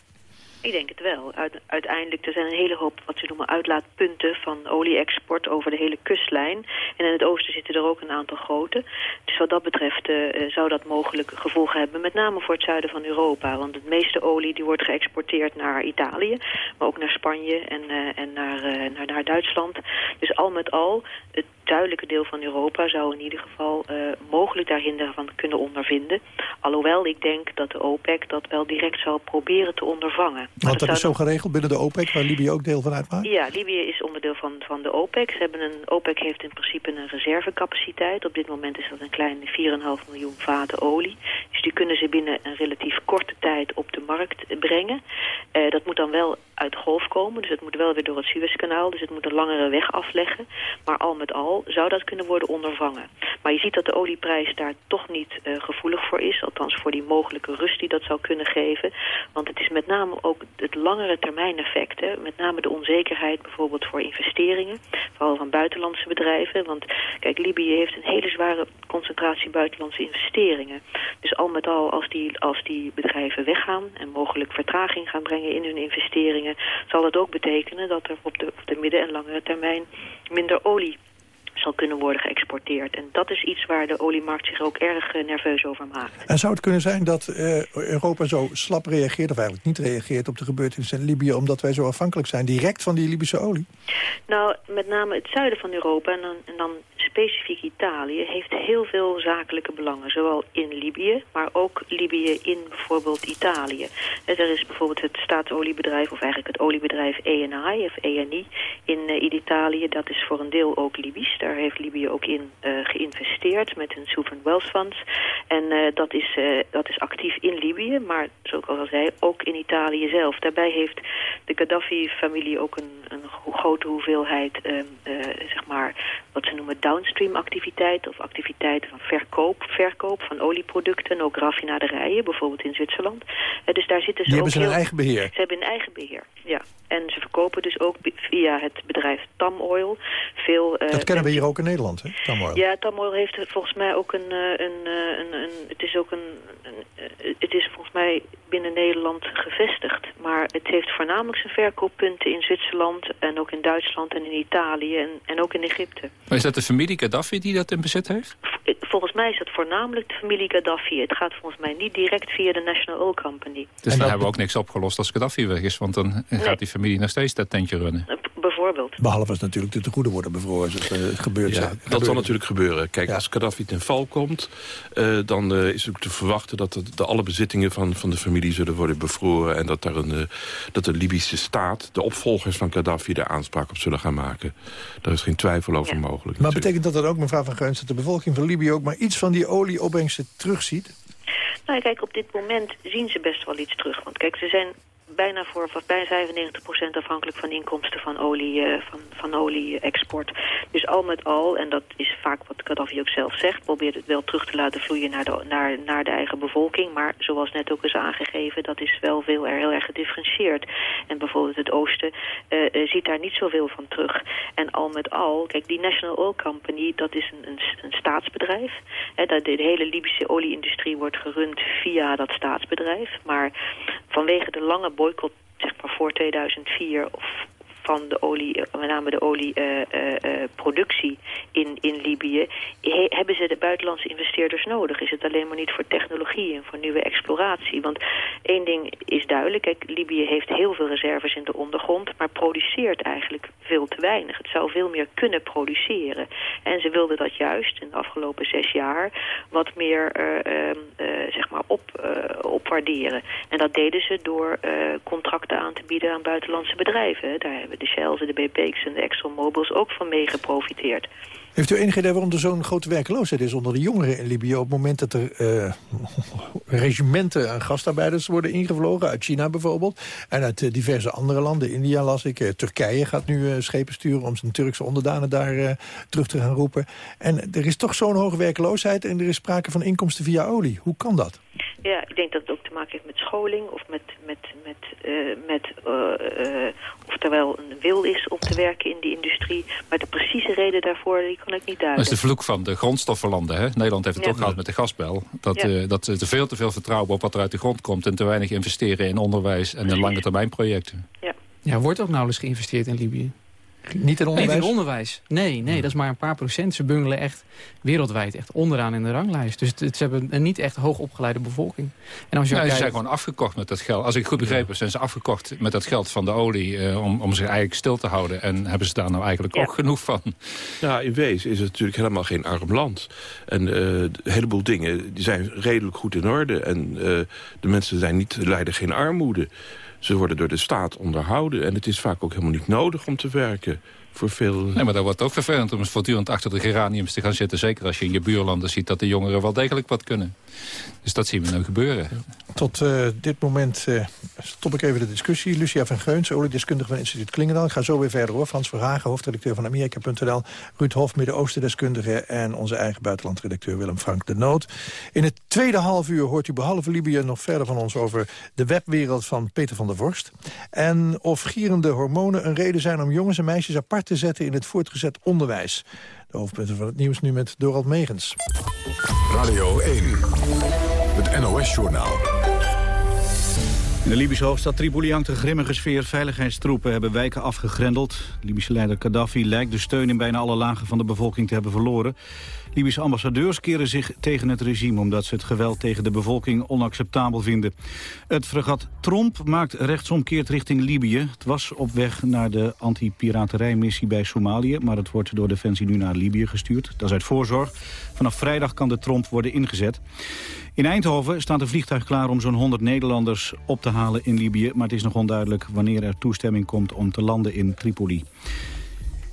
Ik denk het wel. uiteindelijk, er zijn een hele hoop wat ze noemen uitlaatpunten van olie-export over de hele kustlijn. En in het oosten zitten er ook een aantal grote. Dus wat dat betreft uh, zou dat mogelijk gevolgen hebben. Met name voor het zuiden van Europa. Want het meeste olie die wordt geëxporteerd naar Italië. Maar ook naar Spanje en, uh, en naar, naar, naar Duitsland. Dus al met al, het zuidelijke deel van Europa zou in ieder geval mogelijk daar hinder van kunnen ondervinden. Alhoewel ik denk dat de OPEC dat wel direct zou proberen te ondervangen. Want dat, is zo geregeld binnen de OPEC, waar Libië ook deel van uitmaakt? Ja, Libië is onderdeel van, van de OPEC. Ze hebben een, OPEC heeft in principe een reservecapaciteit. Op dit moment is dat een kleine 4,5 miljoen vaten olie. Dus die kunnen ze binnen een relatief korte tijd op de markt brengen. Uh, dat moet dan wel uit de golf komen, dus het moet wel weer door het Suezkanaal. Dus het moet een langere weg afleggen. Maar al met al zou dat kunnen worden ondervangen. Maar je ziet dat de olieprijs daar toch niet uh, gevoelig voor is. Althans voor die mogelijke rust die dat zou kunnen geven. Want het is met name ook het langere termijn effect. Met name de onzekerheid bijvoorbeeld voor investeringen. Vooral van buitenlandse bedrijven. Want kijk, Libië heeft een hele zware concentratie buitenlandse investeringen. Dus al met al, als die, als die bedrijven weggaan en mogelijk vertraging gaan brengen in hun investeringen, zal het ook betekenen dat er op de, op de midden- en langere termijn minder olie zal kunnen worden geëxporteerd. En dat is iets waar de oliemarkt zich ook erg uh, nerveus over maakt. En zou het kunnen zijn dat uh, Europa zo slap reageert... of eigenlijk niet reageert op de gebeurtenissen in Libië... omdat wij zo afhankelijk zijn direct van die Libische olie? Nou, met name het zuiden van Europa en dan, en dan specifiek Italië... heeft heel veel zakelijke belangen. Zowel in Libië, maar ook Libië in bijvoorbeeld Italië. Dus er is bijvoorbeeld het staatsoliebedrijf... of eigenlijk het oliebedrijf ENI of ENI in, uh, in Italië. Dat is voor een deel ook Libisch. Daar heeft Libië ook in uh, geïnvesteerd met hun sovereign wealth funds. En dat, is, dat is actief in Libië, maar zoals ik al zei, ook in Italië zelf. Daarbij heeft de Gaddafi-familie ook een, een grote hoeveelheid, ehm, zeg maar, wat ze noemen downstream activiteit of activiteiten van verkoop, verkoop van olieproducten, ook raffinaderijen, bijvoorbeeld in Zwitserland. dus daar zitten ze Die ook hebben ze heel, eigen beheer? Ze hebben een eigen beheer, ja. En ze verkopen dus ook via het bedrijf Tamoil veel... dat kennen we hier ook in Nederland, hè? Tamoil. Ja, Tamoil heeft volgens mij ook een... een, een, een het is ook een, een, Het is volgens mij binnen Nederland gevestigd. Maar het heeft voornamelijk zijn verkooppunten in Zwitserland... en ook in Duitsland en in Italië en, en ook in Egypte. Maar is dat de familie Gaddafi die dat in bezit heeft? Volgens mij is het voornamelijk de familie Gaddafi. Het gaat volgens mij niet direct via de National Oil Company. Dus dan hebben we ook niks opgelost als Gaddafi weg is. Want dan gaat die familie nog steeds dat tentje runnen. Bijvoorbeeld. Behalve als natuurlijk de tegoeden worden bevroren. Dus, uh, gebeurt ja, dat zal natuurlijk gebeuren. Kijk, als Gaddafi ten val komt... Uh, dan uh, is het te verwachten dat de, de, alle bezittingen van, van de familie zullen worden bevroren... en dat, daar een, dat de Libische staat, de opvolgers van Gaddafi... daar aanspraak op zullen gaan maken. Daar is geen twijfel over mogelijk. Maar natuurlijk. betekent dat dan ook, mevrouw Van Geuns... dat de bevolking van Libië ook maar iets van die olieopbrengsten terugziet? Nou, kijk, op dit moment zien ze best wel iets terug. Want kijk, ze zijn bijna voor bijna 95% afhankelijk van inkomsten van olie, uh, van, van olie-export. Dus al met al, en dat is vaak wat Gaddafi ook zelf zegt, probeert het wel terug te laten vloeien naar de, naar, naar de eigen bevolking. Maar zoals net ook is aangegeven, dat is wel veel er heel erg gedifferentieerd. En bijvoorbeeld het oosten uh, ziet daar niet zoveel van terug. En al met al, kijk, die National Oil Company, dat is een, een, een staatsbedrijf. Dat de hele Libische olieindustrie wordt gerund via dat staatsbedrijf. Maar vanwege de lange boycott zeg maar voor 2004 of van de olie, eh, met name de olieproductie uh, uh, in, in Libië, he, hebben ze de buitenlandse investeerders nodig? Is het alleen maar niet voor technologie en voor nieuwe exploratie? Want één ding is duidelijk, kijk, Libië heeft heel veel reserves in de ondergrond, maar produceert eigenlijk veel te weinig. Het zou veel meer kunnen produceren. En ze wilden dat juist in de afgelopen zes jaar wat meer ehm, zeg maar op, opwaarderen. En dat deden ze door contracten aan te bieden aan buitenlandse bedrijven. Daar hebben de Shells, de BP's en de ExxonMobils ook van mee geprofiteerd. Heeft u enige idee waarom er zo'n grote werkloosheid is onder de jongeren in Libië... op het moment dat er uh, [laughs] regimenten aan gastarbeiders worden ingevlogen... uit China bijvoorbeeld, en uit uh, diverse andere landen. India las ik, uh, Turkije gaat nu schepen sturen... om zijn Turkse onderdanen daar terug te gaan roepen. En er is toch zo'n hoge werkloosheid... en er is sprake van inkomsten via olie. Hoe kan dat? Ja, ik denk dat het ook te maken heeft met scholing... of met, met, met, met of er wel een wil is om te werken in die industrie. Maar de precieze reden daarvoor kan ik niet duiden. Dat is de vloek van de grondstoffenlanden. Hè? Nederland heeft het Ja. ook gehad met de gasbel. Dat, Ja. eh, dat er veel te veel vertrouwen op wat er uit de grond komt... en te weinig investeren in onderwijs en in lange termijn projecten. Ja, wordt ook nauwelijks geïnvesteerd in Libië. Niet in onderwijs? Niet in onderwijs. Nee, nee, dat is maar een paar procent. Ze bungelen echt wereldwijd echt onderaan in de ranglijst. Dus het, het- ze hebben een niet echt hoog opgeleide bevolking. En als je Ja, ook ze kijkt- zijn gewoon afgekocht met dat geld. Als ik goed begrepen heb, zijn ze afgekocht met dat geld van de olie... eh, om, om zich eigenlijk stil te houden. En hebben ze daar nou eigenlijk ook genoeg van? Ja, in wezen is het natuurlijk helemaal geen arm land. En eh, een heleboel dingen die zijn redelijk goed in orde. En eh, de mensen zijn niet, lijden geen armoede. Ze worden door de staat onderhouden. En het is vaak ook helemaal niet nodig om te werken. Voor veel... Nee, maar dat wordt ook vervelend om voortdurend achter de geraniums te gaan zitten. Zeker als je in je buurlanden ziet dat de jongeren wel degelijk wat kunnen. Dus dat zien we nu gebeuren. Tot eh, dit moment eh, stop ik even de discussie. Lucia van Geuns, oliedeskundige van Instituut Klingendaal. Ik ga zo weer verder hoor. Frans Verhagen, hoofdredacteur van Amerika.nl. Ruud Hof, Midden-Oosten-deskundige. En onze eigen buitenlandredacteur Willem Frank de Noot. In het tweede half uur hoort u behalve Libië nog verder van ons... over de webwereld van Peter van der Vorst. En of gierende hormonen een reden zijn om jongens en meisjes apart te zetten... in het voortgezet onderwijs. De hoofdpunten van het nieuws nu met Dorald Megens. Radio 1. Het NOS-journaal. In de Libische hoofdstad Tripoli hangt een grimmige sfeer. Veiligheidstroepen hebben wijken afgegrendeld. Libische leider Gaddafi lijkt de steun in bijna alle lagen van de bevolking te hebben verloren. Libische ambassadeurs keren zich tegen het regime... omdat ze het geweld tegen de bevolking onacceptabel vinden. Het fregat Tromp maakt rechtsomkeert richting Libië. Het was op weg naar de anti-piraterijmissie bij Somalië... maar het wordt door Defensie nu naar Libië gestuurd. Dat is uit voorzorg. Vanaf vrijdag kan de Tromp worden ingezet. In Eindhoven staat een vliegtuig klaar om zo'n 100 Nederlanders op te halen in Libië... maar het is nog onduidelijk wanneer er toestemming komt om te landen in Tripoli.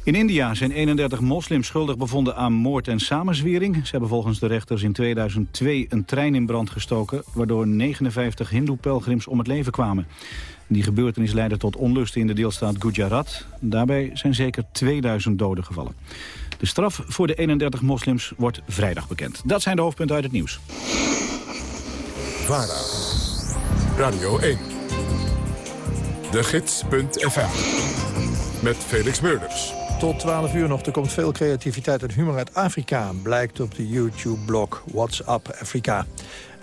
In India zijn 31 moslims schuldig bevonden aan moord en samenzwering. Ze hebben volgens de rechters in 2002 een trein in brand gestoken... waardoor 59 hindoe-pelgrims om het leven kwamen. Die gebeurtenis leidde tot onlusten in de deelstaat Gujarat. Daarbij zijn zeker 2000 doden gevallen. De straf voor de 31 moslims wordt vrijdag bekend. Dat zijn de hoofdpunten uit het nieuws. VARA. Radio 1. De Gids.fm. Met Felix Meurders. Tot 12 uur nog. Er komt veel creativiteit en humor uit Afrika. Blijkt op de YouTube-blog What's Up Afrika.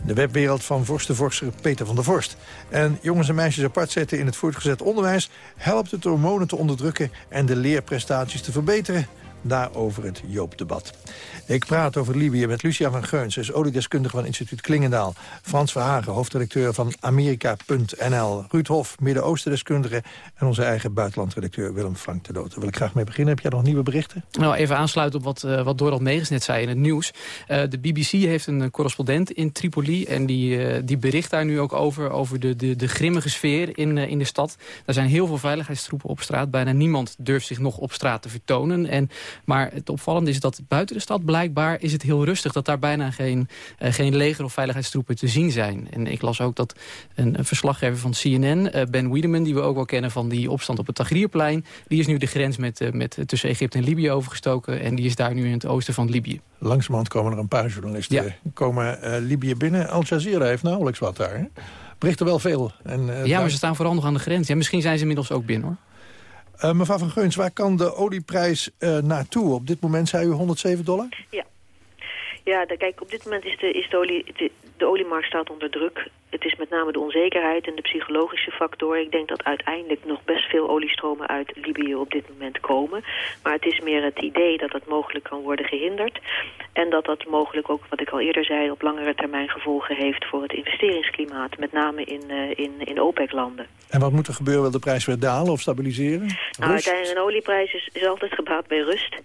De webwereld van vorstenvorster Peter van der Vorst. En jongens en meisjes apart zetten in het voortgezet onderwijs... helpt het hormonen te onderdrukken en de leerprestaties te verbeteren. Daarover het Joop-debat. Ik praat over Libië met Lucia van Geuns. Is oliedeskundige van instituut Klingendaal. Frans Verhagen, hoofdredacteur van Amerika.nl. Ruud Hof, Midden-Oosten-deskundige. En onze eigen buitenlandredacteur Willem Frank de. Daar wil ik graag mee beginnen. Heb jij nog nieuwe berichten? Nou, even aansluiten op wat, uh, wat Dorald Megens net zei in het nieuws. Uh, de BBC heeft een correspondent in Tripoli en die, die bericht daar nu ook over, over de, de, de grimmige sfeer in, in de stad. Er zijn heel veel veiligheidstroepen op straat. Bijna niemand durft zich nog op straat te vertonen. En, maar het opvallende is dat buiten de stad blijkbaar is het heel rustig. Dat daar bijna geen, geen leger of veiligheidstroepen te zien zijn. En ik las ook dat een, een verslaggever van CNN, Ben Wiedemann, die we ook wel kennen van die opstand op het Tagrierplein, die is nu de grens met, met, tussen Egypte en Libië overgestoken. En die is daar nu in het oosten van Libië. Langzamerhand komen er een paar journalisten ja. komen uh, Libië binnen. Al Jazeera heeft nauwelijks wat daar. Hè? Berichten wel veel. En, uh, ja, maar ze staan vooral nog aan de grens. Ja, misschien zijn ze inmiddels ook binnen hoor. Uh, mevrouw van Geuns, waar kan de olieprijs naartoe? Op dit moment zei u 107 dollar? Ja. Ja, kijk, op dit moment is, de, is de, olie, de oliemarkt staat onder druk. Het is met name de onzekerheid en de psychologische factor. Ik denk dat uiteindelijk nog best veel oliestromen uit Libië op dit moment komen. Maar het is meer het idee dat dat mogelijk kan worden gehinderd. En dat dat mogelijk ook, wat ik al eerder zei, op langere termijn gevolgen heeft voor het investeringsklimaat. Met name in, uh, in, in OPEC-landen. En wat moet er gebeuren? Wil de prijs weer dalen of stabiliseren? Nou, uiteindelijk een olieprijs is, is altijd gebaat bij rust.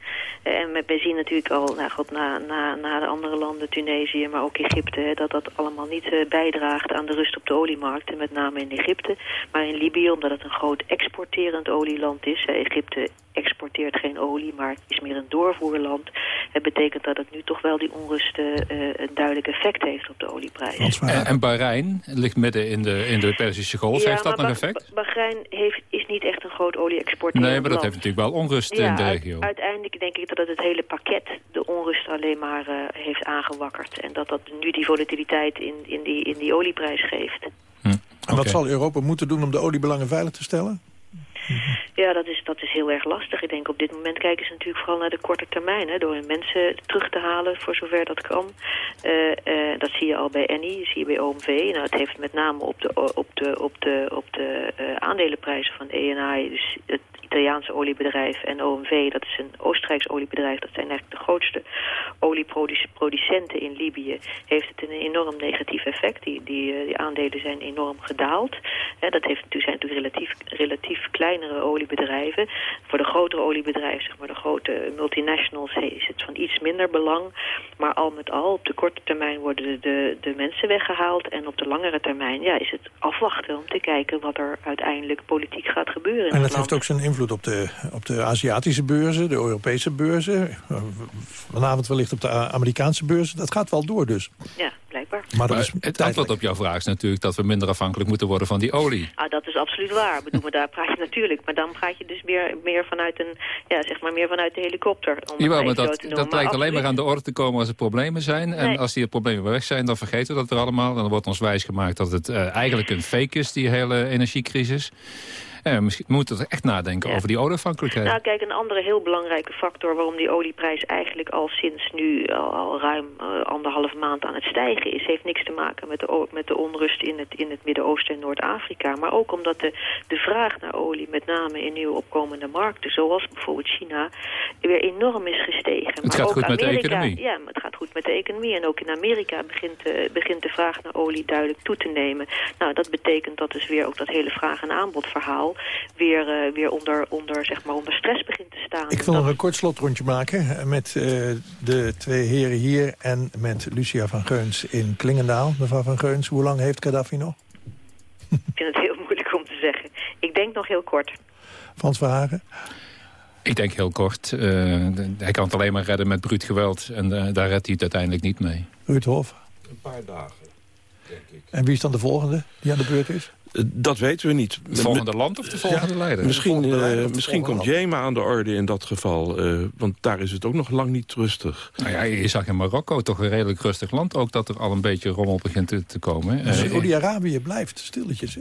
Uh, en we zien natuurlijk al nou, God, na, na, na de andere landen, Tunesië, maar ook Egypte, dat dat allemaal niet uh, bijdraagt aan de rust op de oliemarkten, met name in Egypte. Maar in Libië, omdat het een groot exporterend olieland is, hè, Egypte exporteert geen olie, maar is meer een doorvoerland. Het betekent dat het nu toch wel die onrust uh, een duidelijk effect heeft op de olieprijs. En, en Bahrein ligt midden in de, in de Persische Golf. Ja, heeft dat nog bah effect? Bahrein heeft, is niet echt een groot olie-exporterend Nee, maar dat land. heeft natuurlijk wel onrust ja, in de regio. uiteindelijk denk ik dat het, het hele pakket de onrust alleen maar uh, heeft aangewakkerd. En dat dat nu die volatiliteit in, in, die, in die olieprijs geeft. Hm. En wat zal Europa moeten doen om de oliebelangen veilig te stellen? Ja, dat is, dat is heel erg lastig. Ik denk op dit moment kijken ze natuurlijk vooral naar de korte termijn. Hè, door hun mensen terug te halen voor zover dat kan. Uh, uh, dat zie je al bij Eni, dat zie je bij OMV. Nou, het heeft met name op de, op de, op de, op de uh, aandelenprijzen van ENI... dus het Italiaanse oliebedrijf en OMV, dat is een Oostenrijks oliebedrijf. Dat zijn eigenlijk de grootste olieproducenten in Libië. Heeft het een enorm negatief effect. Die, die, die aandelen zijn enorm gedaald. dat heeft, zijn natuurlijk relatief, relatief kleinere oliebedrijven. Voor de grotere oliebedrijven, zeg maar de grote multinationals, is het van iets minder belang. Maar al met al, op de korte termijn worden de, de, de mensen weggehaald. En op de langere termijn ja, is het afwachten om te kijken wat er uiteindelijk politiek gaat gebeuren. In en dat heeft ook zijn invloed op de, op de Aziatische beurzen, de Europese beurzen. Vanavond wellicht op de Amerikaanse beurzen. Dat gaat wel door dus. Ja, blijkbaar. Maar, maar is het antwoord op jouw vraag is natuurlijk dat we minder afhankelijk moeten worden van die olie. Ah, dat is absoluut waar. Bedoel, maar daar praat je [laughs] natuurlijk. Maar dan praat je dus meer, meer vanuit een, ja, zeg maar meer vanuit de helikopter. Om Jawel, maar dat, dat lijkt alleen maar aan de orde te komen als er problemen zijn. En als die problemen weg zijn, dan vergeten we dat weer allemaal. En dan wordt ons wijsgemaakt dat het uh, eigenlijk een fake is, die hele energiecrisis. Ja, misschien moeten we echt nadenken over die olieafhankelijkheid. Nou, kijk, een andere heel belangrijke factor waarom die olieprijs eigenlijk al sinds nu al, al ruim uh, anderhalf maand aan het stijgen is, heeft niks te maken met de, met de onrust in het, in het Midden-Oosten en Noord-Afrika. Maar ook omdat de, de vraag naar olie, met name in nieuwe opkomende markten, zoals bijvoorbeeld China, weer enorm is gestegen. Het gaat goed Amerika, met de economie. Ja, het gaat goed met de economie. En ook in Amerika begint, uh, begint de vraag naar olie duidelijk toe te nemen. Nou, dat betekent dat dus weer ook dat hele vraag- en aanbodverhaal weer, uh, weer onder, onder, zeg maar onder stress begint te staan. Ik wil nog een kort slotrondje maken met uh, de twee heren hier... en met Lucia van Geuns in Klingendaal. Mevrouw van Geuns, hoe lang heeft Gaddafi nog? Ik vind het heel moeilijk om te zeggen. Ik denk nog heel kort. Frans Verhagen? Ik denk heel kort. Uh, hij kan het alleen maar redden met bruut geweld. En daar redt hij het uiteindelijk niet mee. Ruud Hof? Een paar dagen, denk ik. En wie is dan de volgende die aan de beurt is? Dat weten we niet. Het volgende land of de volgende ja, leider? Misschien, uh, misschien komt Jema aan de orde in dat geval. Uh, want daar is het ook nog lang niet rustig. Nou ja, je zag in Marokko toch een redelijk rustig land. Ook dat er al een beetje rommel begint te, te komen. Dus Saudi-Arabië blijft stilletjes. Hè?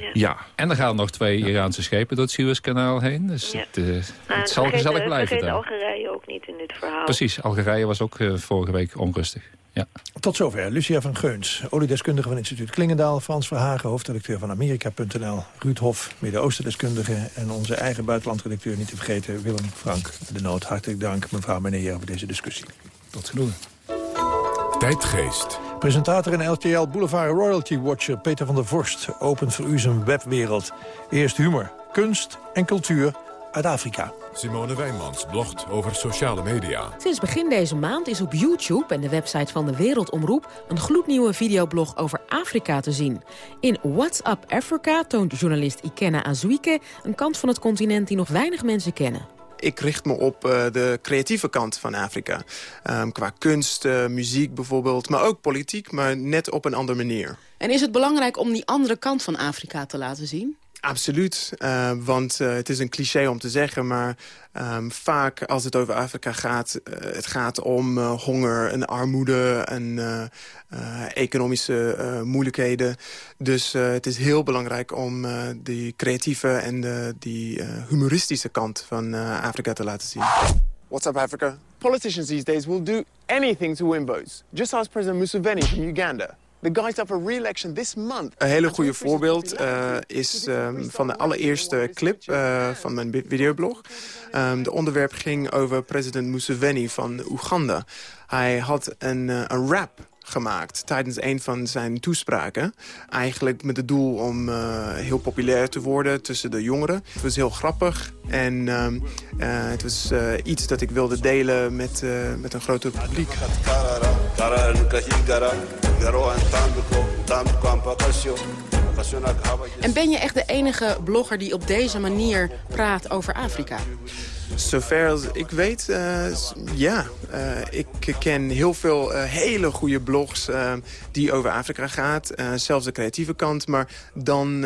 Ja. ja. En er gaan nog twee ja. Iraanse schepen door het Suezkanaal heen. Dus ja. het, uh, het nou, zal vergeet, gezellig blijven vergeet daar. Algerije ook niet in dit verhaal. Precies, Algerije was ook vorige week onrustig. Ja. Tot zover. Lucia van Geuns, oliedeskundige van instituut Klingendaal. Frans Verhagen, hoofdredacteur van Amerika.nl. Ruud Hof, Midden-Oosten-deskundige. En onze eigen buitenlandredacteur, niet te vergeten, Willem Frank de Noot. Hartelijk dank, mevrouw en meneer, voor deze discussie. Tot genoegen. Tijdgeest. Presentator en LTL Boulevard Royalty Watcher Peter van der Vorst... opent voor u zijn webwereld. Eerst humor, kunst en cultuur uit Afrika. Simone Wijnmans blogt over sociale media. Sinds begin deze maand is op YouTube en de website van de Wereldomroep... een gloednieuwe videoblog over Afrika te zien. In What's Up Africa toont journalist Ikenna Azuike... een kant van het continent die nog weinig mensen kennen ik richt me op uh, de creatieve kant van Afrika. Um, qua kunst, uh, muziek bijvoorbeeld, maar ook politiek, maar net op een andere manier. En is het belangrijk om die andere kant van Afrika te laten zien? Absoluut, uh, want uh, het is een cliché om te zeggen... maar um, vaak als het over Afrika gaat... Uh, het gaat om honger en armoede en economische moeilijkheden. Dus het is heel belangrijk om die creatieve en de, die humoristische kant van Afrika te laten zien. What's up, Africa? Politicians these days will do anything to win votes. Just ask President Museveni from Uganda. The guys up for re-election this month. Een hele goede voorbeeld uh, is um, van de allereerste clip uh, van mijn videoblog. Um, de onderwerp ging over president Museveni van Oeganda. Hij had een, uh, een rap gemaakt tijdens een van zijn toespraken. Eigenlijk met het doel om uh, heel populair te worden tussen de jongeren. Het was heel grappig en uh, uh, het was iets dat ik wilde delen met, met een groter publiek. En ben je echt de enige blogger die op deze manier praat over Afrika? Zover als ik weet, uh, ja. Uh, ik ken heel veel uh, hele goede blogs die over Afrika gaat. zelfs de creatieve kant. Maar dan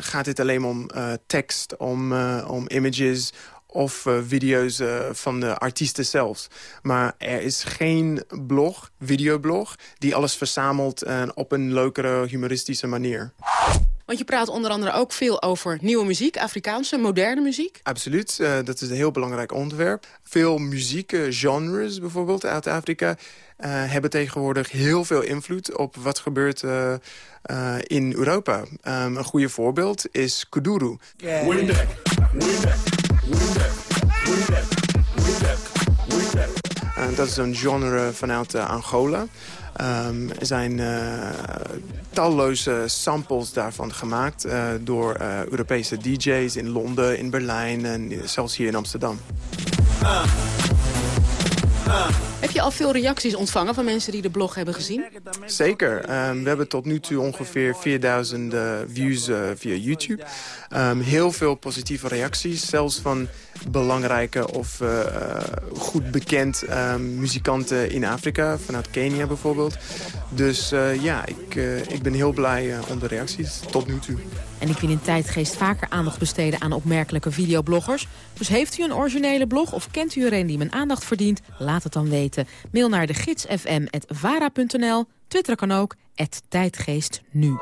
gaat het alleen om tekst, om, om images of video's van de artiesten zelfs. Maar er is geen blog, videoblog, die alles verzamelt uh, op een leukere, humoristische manier. Want je praat onder andere ook veel over nieuwe muziek, Afrikaanse, moderne muziek. Absoluut, uh, dat is een heel belangrijk onderwerp. Veel muziekgenres bijvoorbeeld uit Afrika... Uh, hebben tegenwoordig heel veel invloed op wat gebeurt uh, in Europa. Um, een goede voorbeeld is Kuduru. Yeah. dat is een genre vanuit Angola. Um, er zijn uh, talloze samples daarvan gemaakt... Uh, door uh, Europese DJ's in Londen, in Berlijn en zelfs hier in Amsterdam. Heb je al veel reacties ontvangen van mensen die de blog hebben gezien? Zeker. Um, we hebben tot nu toe ongeveer 4000 uh, views uh, via YouTube. Um, heel veel positieve reacties, zelfs van belangrijke of uh, goed bekend um, muzikanten in Afrika, vanuit Kenia bijvoorbeeld. Dus ja, ik, ik ben heel blij om de reacties tot nu toe. En ik wil in Tijdgeest vaker aandacht besteden aan opmerkelijke videobloggers. Dus heeft u een originele blog of kent u er een die mijn aandacht verdient? Laat het dan weten. Mail naar de gidsfm.vara.nl. Twitter kan ook, tijdgeest nu.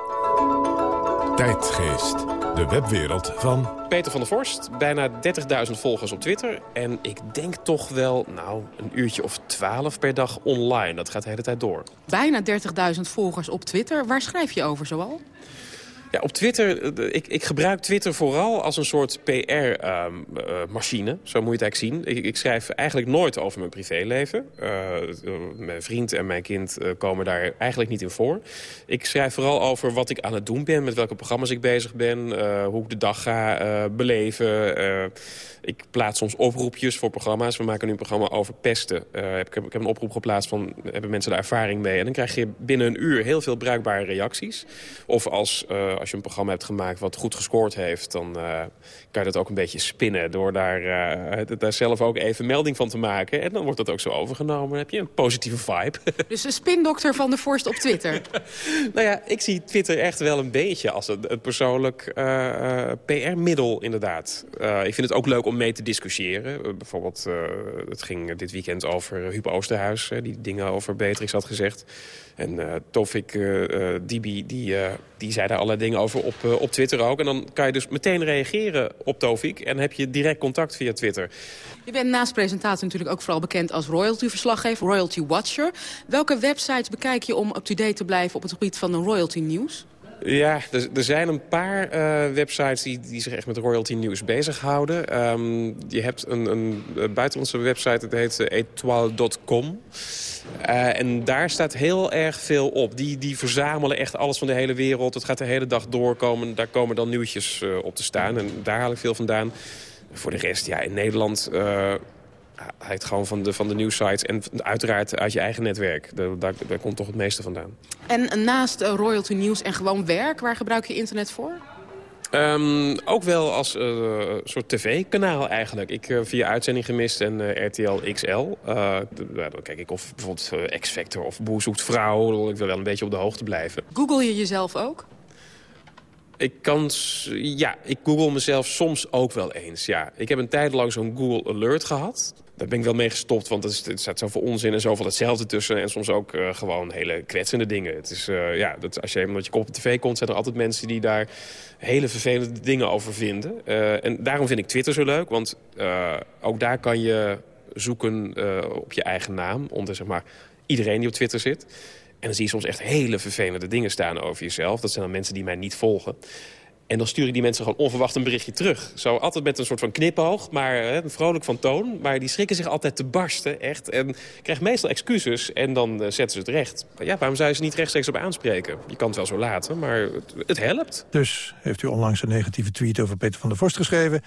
Tijdgeest, de webwereld van... Peter van der Vorst, bijna 30.000 volgers op Twitter. En ik denk toch wel, nou, een uurtje of 12 per dag online. Dat gaat de hele tijd door. Bijna 30.000 volgers op Twitter. Waar schrijf je over zoal? Ja, op Twitter, eh, ik, ik gebruik Twitter vooral als een soort PR-machine. Ehm, uh, zo moet je het eigenlijk zien. Ik, ik, schrijf eigenlijk nooit over mijn privéleven. Uh, mijn vriend en mijn kind komen daar eigenlijk niet in voor. Ik schrijf vooral over wat ik aan het doen ben, met welke programma's ik bezig ben... hoe ik de dag ga beleven ik plaats soms oproepjes voor programma's. We maken nu een programma over pesten. Uh, ik, heb, ik heb een oproep geplaatst van, hebben mensen daar ervaring mee? En dan krijg je binnen een uur heel veel bruikbare reacties. Of als, uh, als je een programma hebt gemaakt wat goed gescoord heeft... dan uh, kan je dat ook een beetje spinnen door daar, daar zelf ook even melding van te maken. En dan wordt dat ook zo overgenomen. Dan heb je een positieve vibe. [laughs] Dus de spindokter van de Forst op Twitter. [laughs] nou ja, ik zie Twitter echt wel een beetje als een, een persoonlijk PR-middel inderdaad. ik vind het ook leuk om mee te discussiëren. Uh, bijvoorbeeld, uh, het ging dit weekend over Huub Oosterhuis... die dingen over Beatrix had gezegd. En Tofik Dibi, die, die zei daar allerlei dingen over op, op Twitter ook. En dan kan je dus meteen reageren op Tofik... en heb je direct contact via Twitter. Je bent naast presentatie natuurlijk ook vooral bekend als royalty-verslaggever, royalty watcher. Welke websites bekijk je om up-to-date te blijven op het gebied van de royalty nieuws? Ja, er, er, zijn een paar uh, websites die, die zich echt met royalty nieuws bezighouden. Um, je hebt een, een, buitenlandse website, dat heet uh, etoile.com. Uh, en daar staat heel erg veel op. Die, die verzamelen echt alles van de hele wereld. Het gaat de hele dag doorkomen. Daar komen dan nieuwtjes op te staan. En daar haal ik veel vandaan. Voor de rest, ja, in Nederland het gewoon van de, van de nieuwsites en uiteraard uit je eigen netwerk. Daar, daar, daar komt toch het meeste vandaan. En naast uh, royalty nieuws en gewoon werk, waar gebruik je internet voor? Um, ook wel als uh, soort tv-kanaal eigenlijk. Ik uh, via Uitzending Gemist en uh, RTL XL. dan kijk ik of bijvoorbeeld X-Factor of Boer zoekt vrouw. Ik wil wel een beetje op de hoogte blijven. Google je jezelf ook? Ik kan, ja, ik google mezelf soms ook wel eens, ja. Ik heb een tijd lang zo'n Google Alert gehad. Daar ben ik wel mee gestopt, want er, staat zoveel onzin en zoveel hetzelfde tussen. En soms ook uh, gewoon hele kwetsende dingen. Het is, uh, ja, dat, als je met je kop op tv komt, zijn er altijd mensen die daar hele vervelende dingen over vinden. Uh, en daarom vind ik Twitter zo leuk, want ook daar kan je zoeken op je eigen naam. Onder zeg maar iedereen die op Twitter zit. En dan zie je soms echt hele vervelende dingen staan over jezelf. Dat zijn dan mensen die mij niet volgen. En dan stuur ik die mensen gewoon onverwacht een berichtje terug. Zo altijd met een soort van knipoog, maar hè, vrolijk van toon. Maar die schrikken zich altijd te barsten, echt. En krijgen meestal excuses en dan uh, zetten ze het recht. Maar ja, waarom zou je ze niet rechtstreeks op aanspreken? Je kan het wel zo laten, maar het, het helpt. Dus heeft u onlangs een negatieve tweet over Peter van der Vorst geschreven...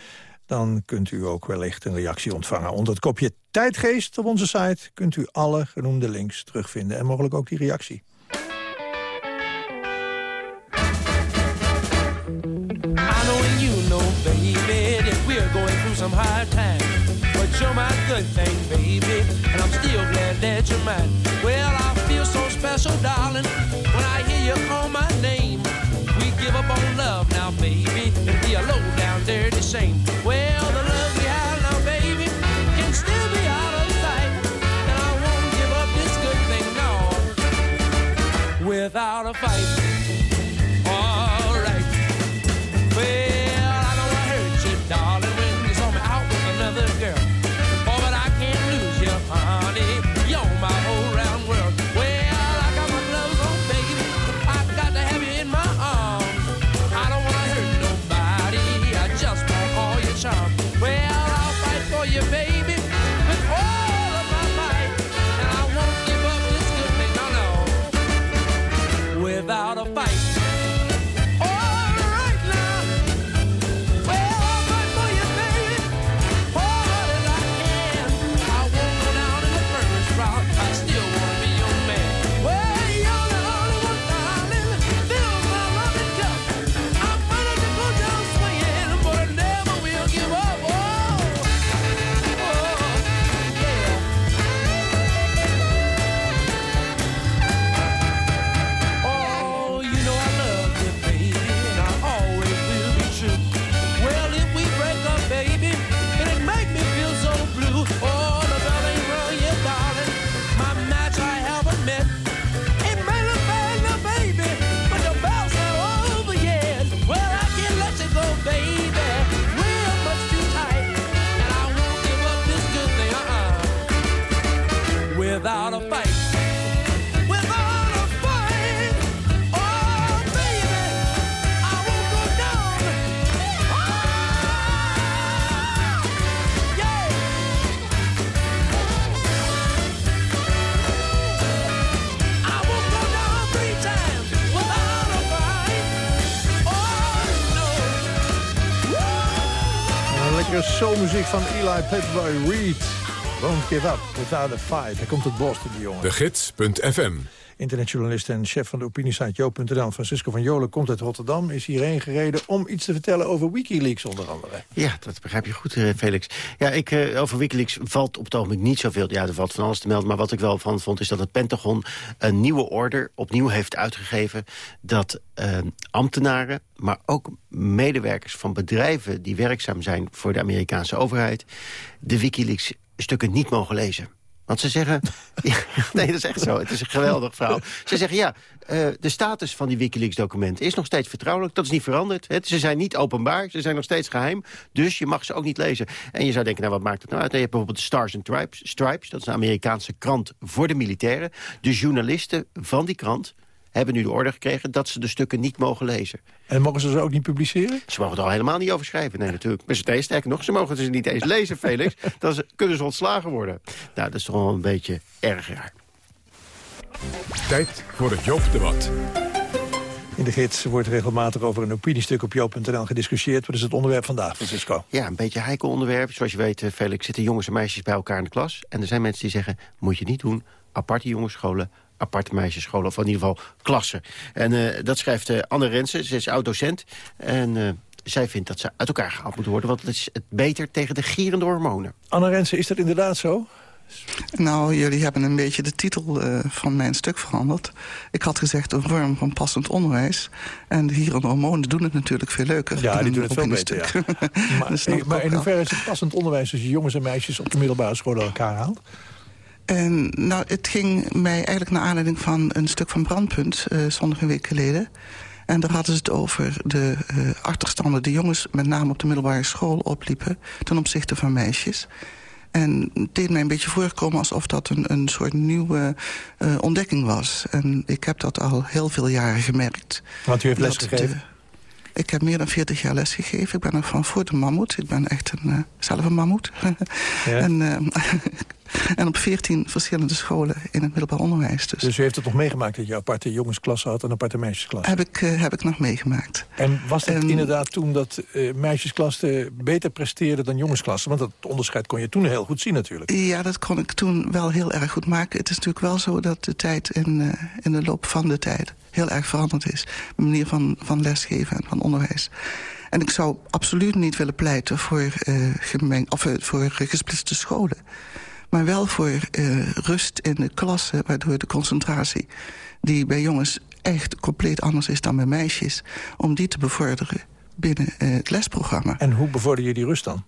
dan kunt u ook wellicht een reactie ontvangen. Onder het kopje Tijdgeest op onze site kunt u alle genoemde links terugvinden. En mogelijk ook die reactie. Some hard times. But you're my good thing, baby, and I'm still glad that you're mine. Well, I feel so special, darling, when I hear you call my name. We give up on love now, baby, and be a low down dirty shame. Well, the love we have now, baby, can still be out of sight, and I won't give up this good thing, no, without a fight. Van Eli Pepper Reed. Won't give up without a fight. Hij komt uit Boston, die jongen. De Gids.fm. Internetjournalist en chef van de opiniesite Joop.nl, Francisco van Jolen, komt uit Rotterdam. Is hierheen gereden om iets te vertellen over Wikileaks onder andere. Ja, dat begrijp je goed, eh, Felix. Ja, ik, eh, over Wikileaks valt op het ogenblik niet zoveel... Ja, er valt van alles te melden. Maar wat ik wel van vond, is dat het Pentagon een nieuwe order opnieuw heeft uitgegeven... dat eh, ambtenaren, maar ook medewerkers van bedrijven... die werkzaam zijn voor de Amerikaanse overheid... de Wikileaks-stukken niet mogen lezen. Want ze zeggen... [laughs] Ja, nee, dat is echt zo. Het is een geweldig verhaal. Ze zeggen, ja, eh, de status van die Wikileaks-documenten is nog steeds vertrouwelijk. Dat is niet veranderd. Het, ze zijn niet openbaar, ze zijn nog steeds geheim. Dus je mag ze ook niet lezen. En je zou denken, nou, wat maakt het nou uit? Je hebt bijvoorbeeld de Stars and Stripes, Stripes. Dat is een Amerikaanse krant voor de militairen. De journalisten van die krant hebben nu de orde gekregen... dat ze de stukken niet mogen lezen. En mogen ze ze ook niet publiceren? Ze mogen er al helemaal niet over schrijven. Nee, natuurlijk. Maar ze sterker nog, ze mogen ze niet eens lezen, Felix. [laughs] Dan ze- kunnen ze ontslagen worden. Nou, dat is toch wel een beetje erg raar. Tijd voor het Joop-debat. In de gids wordt regelmatig over een opiniestuk op Joop.nl gediscussieerd. Wat is het onderwerp vandaag, Francisco? Ja, een beetje heikel onderwerp. Zoals je weet, eh, Felix, zitten jongens en meisjes bij elkaar in de klas. En er zijn mensen die zeggen, moet je niet doen. Aparte jongensscholen, aparte meisjesscholen. Of in ieder geval klassen. En eh, dat schrijft eh, Anne Rensen. Ze is oud-docent. En eh, zij vindt dat ze uit elkaar gehaald moeten worden. Want het is het beter tegen de gierende hormonen. Anne Rensen, is dat inderdaad zo? Nou, jullie hebben een beetje de titel eh, van mijn stuk veranderd. Ik had gezegd een vorm van passend onderwijs. En hier en de hormonen doen het natuurlijk veel leuker. Ja, die doen het veel beter, stuk. [laughs] Maar, maar in hoeverre is het passend onderwijs... als je jongens en meisjes op de middelbare school aan elkaar haalt? En, nou, het ging mij eigenlijk naar aanleiding van een stuk van Brandpunt... eh zondag een week geleden. En daar hadden ze het over de eh, achterstanden... die jongens met name op de middelbare school opliepen... ten opzichte van meisjes. En het deed mij een beetje voorkomen alsof dat een, een soort nieuwe eh, ontdekking was. En ik heb dat al heel veel jaren gemerkt. Want u heeft lesgegeven? ik heb meer dan 40 jaar lesgegeven. Ik ben nog van voor de mammoet. Ik ben echt een, zelf een mammoet. [laughs] en, eh, [laughs] en op 14 verschillende scholen in het middelbaar onderwijs. Dus, Dus u heeft het nog meegemaakt dat je aparte jongensklassen had en aparte meisjesklassen? heb, ik, eh, heb ik nog meegemaakt. En was het inderdaad toen dat eh, meisjesklassen beter presteerden dan jongensklassen? Want dat onderscheid kon je toen heel goed zien natuurlijk. Ja, dat kon ik toen wel heel erg goed maken. Het is natuurlijk wel zo dat de tijd in, eh, in de loop van de tijd heel erg veranderd is. De manier van, van lesgeven en van onderwijs. En ik zou absoluut niet willen pleiten voor, eh, gemeng, of, voor gesplitste scholen. Maar wel voor eh, rust in de klasse, waardoor de concentratie... die bij jongens echt compleet anders is dan bij meisjes... om die te bevorderen binnen eh, het lesprogramma. En hoe bevorder je die rust dan?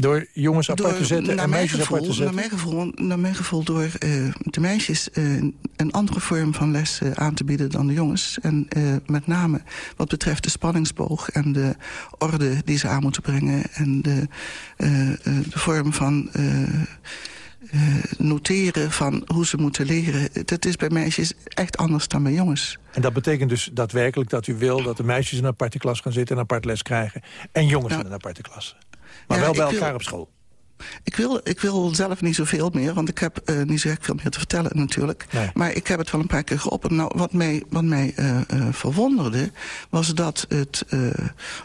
Door jongens apart te zetten en meisjes apart te gevoel, naar zetten? mijn gevoel, naar mijn gevoel door eh, de meisjes eh, een andere vorm van les eh, aan te bieden dan de jongens. En met name wat betreft de spanningsboog en de orde die ze aan moeten brengen... en de, de vorm van... noteren van hoe ze moeten leren. Dat is bij meisjes echt anders dan bij jongens. En dat betekent dus daadwerkelijk dat u wil dat de meisjes in een aparte klas gaan zitten... en apart les krijgen. En jongens in een aparte klas. Maar Ja, wel bij wil- elkaar op school. Ik wil, ik wil zelf niet zoveel meer, want ik heb eh, niet zo veel meer te vertellen natuurlijk. Nee. Maar ik heb het wel een paar keer geopperd. Nou, wat mij, wat mij eh, eh, verwonderde, was dat het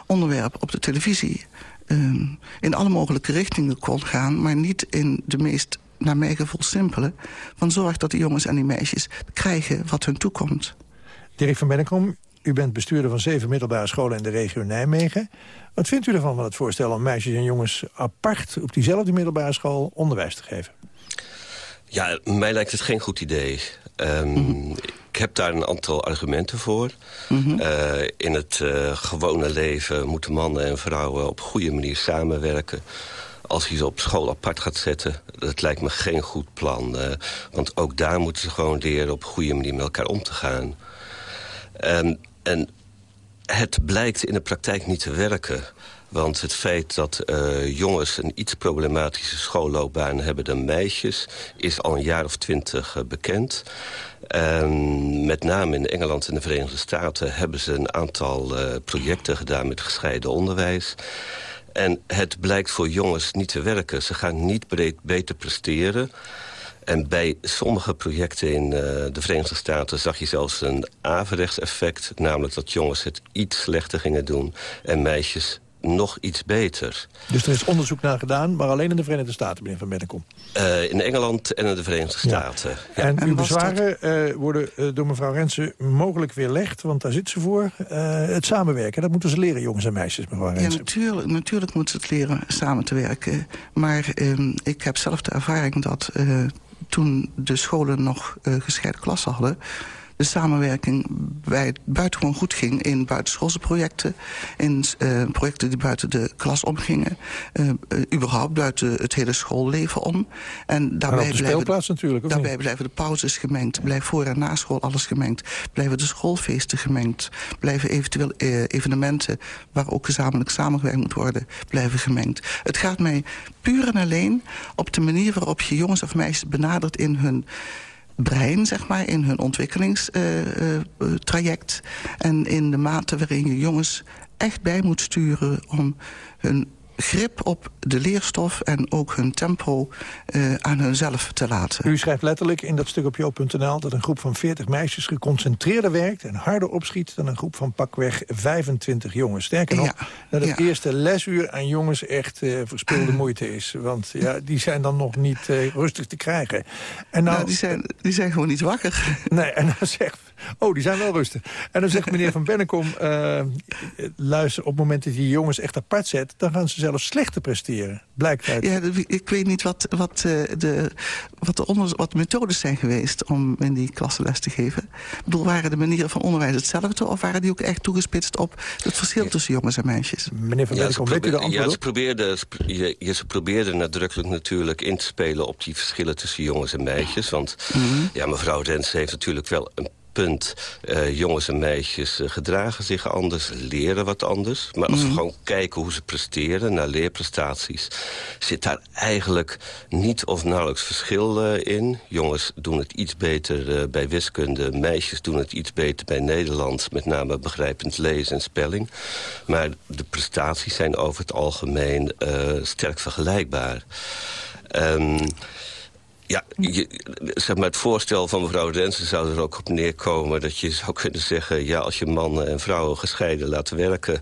onderwerp op de televisie... eh, in alle mogelijke richtingen kon gaan, maar niet in de meest, naar mijn gevoel, simpele... van zorg dat die jongens en die meisjes krijgen wat hun toekomt. Dirk van Bennekom, u bent bestuurder van zeven middelbare scholen in de regio Nijmegen. Wat vindt u ervan van het voorstel om meisjes en jongens apart... op diezelfde middelbare school onderwijs te geven? Ja, mij lijkt het geen goed idee. Ehm, Ik heb daar een aantal argumenten voor. Eh, in het eh, gewone leven moeten mannen en vrouwen op goede manier samenwerken. Als je ze op school apart gaat zetten, dat lijkt me geen goed plan. eh, want ook daar moeten ze gewoon leren op goede manier met elkaar om te gaan. Ehm, en het blijkt in de praktijk niet te werken. Want het feit dat eh, jongens een iets problematische schoolloopbaan hebben dan meisjes... is al een jaar of twintig eh, bekend. En met name in Engeland en de Verenigde Staten... hebben ze een aantal eh, projecten gedaan met gescheiden onderwijs. En het blijkt voor jongens niet te werken. Ze gaan niet breed, beter presteren... En bij sommige projecten in eh, de Verenigde Staten zag je zelfs een averechts effect. Namelijk dat jongens het iets slechter gingen doen en meisjes nog iets beter. Dus er is onderzoek naar gedaan, maar alleen in de Verenigde Staten, meneer Van Bennekom. Uh, in Engeland en in de Verenigde Staten. Ja. En, uw bezwaren uh, worden uh, door mevrouw Rensen mogelijk weerlegd, want daar zit ze voor. het samenwerken, dat moeten ze leren, jongens en meisjes, mevrouw Rensen. Ja, natuurlijk, natuurlijk moeten ze het leren samen te werken. Maar ehm, ik heb zelf de ervaring dat toen de scholen nog uh, gescheiden klassen hadden de samenwerking bij buitengewoon goed ging in buitenschoolse projecten. In uh, projecten die buiten de klas omgingen. Uh, uh, überhaupt buiten het hele schoolleven om. En daarbij, en op de speelplaats natuurlijk. daarbij niet? blijven de pauzes gemengd. Blijft voor en na school alles gemengd. Blijven de schoolfeesten gemengd. Blijven eventueel evenementen waar ook gezamenlijk samengewerkt moet worden, blijven gemengd. Het gaat mij puur en alleen op de manier waarop je jongens of meisjes benadert in hun brein, zeg maar, in hun ontwikkelingstraject. en in de mate waarin je jongens echt bij moet sturen om hun grip op de leerstof en ook hun tempo uh, aan hunzelf te laten. U schrijft letterlijk in dat stuk op jo.nl dat een groep van 40 meisjes geconcentreerder werkt en harder opschiet dan een groep van pakweg 25 jongens. Sterker nog, ja, dat het ja. eerste lesuur aan jongens echt uh, verspilde [clears throat] moeite is. Want ja, die zijn dan nog niet uh, rustig te krijgen. En nou, nou, die, zijn, die zijn gewoon niet wakker. Nee, en dan zegt Oh, die zijn wel rustig. En dan zegt meneer Van Bennekom... Uh, luister, op het moment dat je die jongens echt apart zet... dan gaan ze zelfs slechter presteren. Blijkt uit. Ja, ik weet niet wat, wat, uh, de, wat, de onder, wat de methodes zijn geweest... om in die klassen les te geven. Ik bedoel, waren de manieren van onderwijs hetzelfde... of waren die ook echt toegespitst op het verschil ja. tussen jongens en meisjes? Meneer Van Bennekom, ja, weet u de antwoord Ja, ze probeerden, ja, ze probeerden nadrukkelijk natuurlijk in te spelen... op die verschillen tussen jongens en meisjes. Want mm -hmm. ja, mevrouw Rens heeft natuurlijk wel een punt. Uh, jongens en meisjes uh, gedragen zich anders, leren wat anders. Maar als mm. we gewoon kijken hoe ze presteren naar leerprestaties... zit daar eigenlijk niet of nauwelijks verschil uh, in. Jongens doen het iets beter bij wiskunde. Meisjes doen het iets beter bij Nederlands. Met name begrijpend lezen en spelling. Maar de prestaties zijn over het algemeen sterk vergelijkbaar. Um, ja, je, zeg maar het voorstel van mevrouw Rensen zou er ook op neerkomen... dat je zou kunnen zeggen, ja, als je mannen en vrouwen gescheiden laat werken...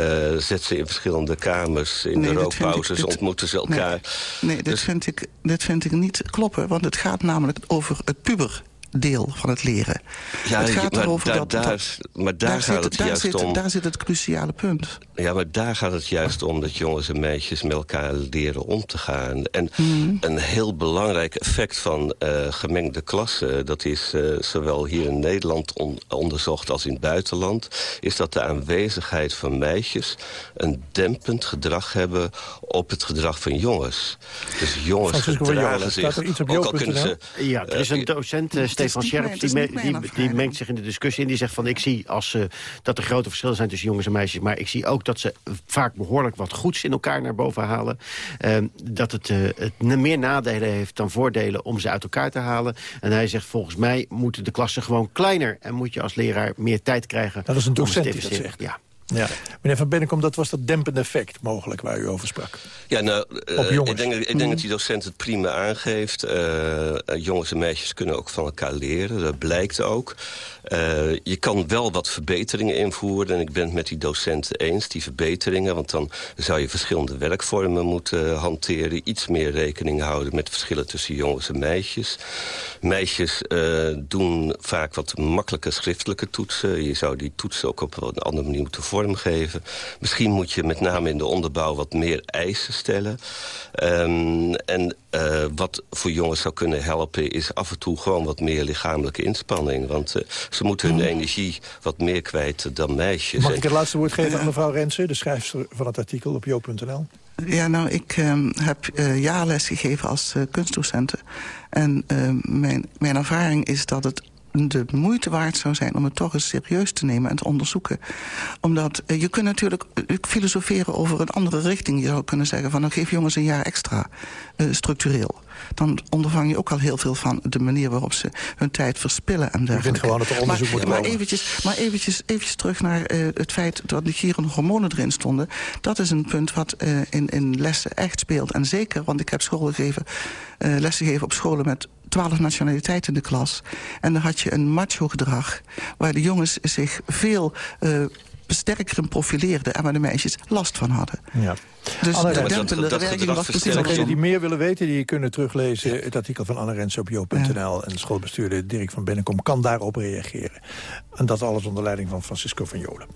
Uh, zet ze in verschillende kamers, in nee, de rookpauzes, dit, ontmoeten ze elkaar. Nee, nee dit, dus, vind ik, dit vind ik niet kloppen, want het gaat namelijk over het puber deel van het leren. Ja, het gaat maar erover daar, dat, daar, dat, maar daar, daar gaat zit, het daar juist zit, om... Daar zit het cruciale punt. Ja, maar daar gaat het juist om dat jongens en meisjes met elkaar leren om te gaan. En mm. een heel belangrijk effect van uh, gemengde klassen... dat is uh, zowel hier in Nederland on onderzocht als in het buitenland... is dat de aanwezigheid van meisjes een dempend gedrag hebben... op het gedrag van jongens. Dus jongens gedragen zich... Ook al kunnen ze, ja, er is een docent, uh, Stefan Scherps, die, me, die, die mengt zich in de discussie... en die zegt van ik zie als, uh, dat er grote verschillen zijn tussen jongens en meisjes... maar ik zie ook dat ze vaak behoorlijk wat goeds in elkaar naar boven halen. Uh, dat het, uh, het meer nadelen heeft dan voordelen om ze uit elkaar te halen. En hij zegt volgens mij moeten de klassen gewoon kleiner... en moet je als leraar meer tijd krijgen. Dat is een docent die dat zegt. Ja. Ja. Meneer Van Bennekom, dat was dat dempende effect mogelijk waar u over sprak. Ja, nou, uh, ik, denk, ik denk dat die docent het prima aangeeft. Uh, jongens en meisjes kunnen ook van elkaar leren, dat blijkt ook. Uh, je kan wel wat verbeteringen invoeren. En ik ben het met die docenten eens, die verbeteringen. Want dan zou je verschillende werkvormen moeten hanteren. Iets meer rekening houden met verschillen tussen jongens en meisjes. Meisjes doen vaak wat makkelijke schriftelijke toetsen. Je zou die toetsen ook op een andere manier moeten vormgeven. Misschien moet je met name in de onderbouw wat meer eisen stellen. Um, en uh, wat voor jongens zou kunnen helpen... is af en toe gewoon wat meer lichamelijke inspanning. Want uh, ze moeten hun energie wat meer kwijt dan meisjes. Mag ik het laatste woord geven aan mevrouw Rensen... de schrijfster van het artikel op jo.nl? Ja, nou, ik um, heb uh, jaarles gegeven als uh, kunstdocenten. En uh, mijn, mijn ervaring is dat het de moeite waard zou zijn om het toch eens serieus te nemen en te onderzoeken. Omdat eh, je kunt natuurlijk eh, filosoferen over een andere richting. Je zou kunnen zeggen van dan geef jongens een jaar extra eh, structureel. Dan ondervang je ook al heel veel van de manier waarop ze hun tijd verspillen en dergelijke. vindt gewoon dat er onderzoek maar, moet maar komen. eventjes, maar eventjes, eventjes terug naar eh, het feit dat hier een hormonen erin stonden. Dat is een punt wat eh, in, in lessen echt speelt. En zeker, want ik heb school gegeven, eh, lessen gegeven op scholen met twaalf nationaliteiten in de klas. En dan had je een macho gedrag, waar de jongens zich veel eh, sterker profileerden... en waar de meisjes last van hadden. Ja. Dus Anne de Rens. dempende werking was precies Degenen die meer willen weten, die kunnen teruglezen... het artikel van Anne Rens op jo.nl. En schoolbestuurder Dirk van Bennekom kan daarop reageren. En dat alles onder leiding van Francisco van Jolen.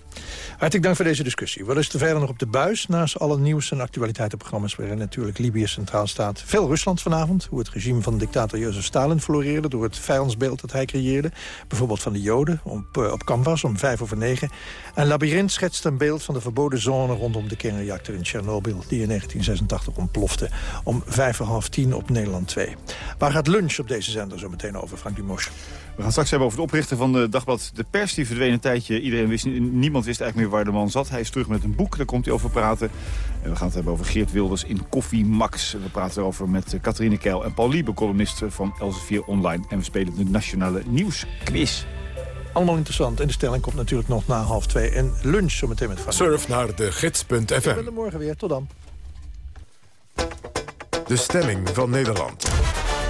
Hartelijk dank voor deze discussie. Wat is er verder nog op de buis? Naast alle nieuws- en actualiteitenprogramma's... waarin natuurlijk Libië centraal staat. Veel Rusland vanavond. Hoe het regime van dictator Jozef Stalin floreerde... door het vijandsbeeld dat hij creëerde. Bijvoorbeeld van de Joden op, eh, op Canvas om vijf over negen. En Labyrinth schetst een beeld van de verboden zone... rondom de kernreactor in Tsjernobyl... die in 1986 ontplofte. Om vijf voor half tien op Nederland 2. Waar gaat lunch op deze zender zo meteen over, Frank Dumos? We gaan straks hebben over het oprichten van de dagblad De Pers. Die verdween een tijdje. Iedereen wist, niemand wist eigenlijk meer waar de man zat. Hij is terug met een boek, daar komt hij over praten. En we gaan het hebben over Geert Wilders in Koffie Max. We praten erover met Catharine Keil en Paul Liebe, columnist van Elsevier Online. En we spelen de Nationale Nieuwsquiz. Allemaal interessant. En de stelling komt natuurlijk nog na half twee. En lunch zometeen met Frank. Surf naar de gids.fm. Er morgen weer. Tot dan. De stemming van Nederland.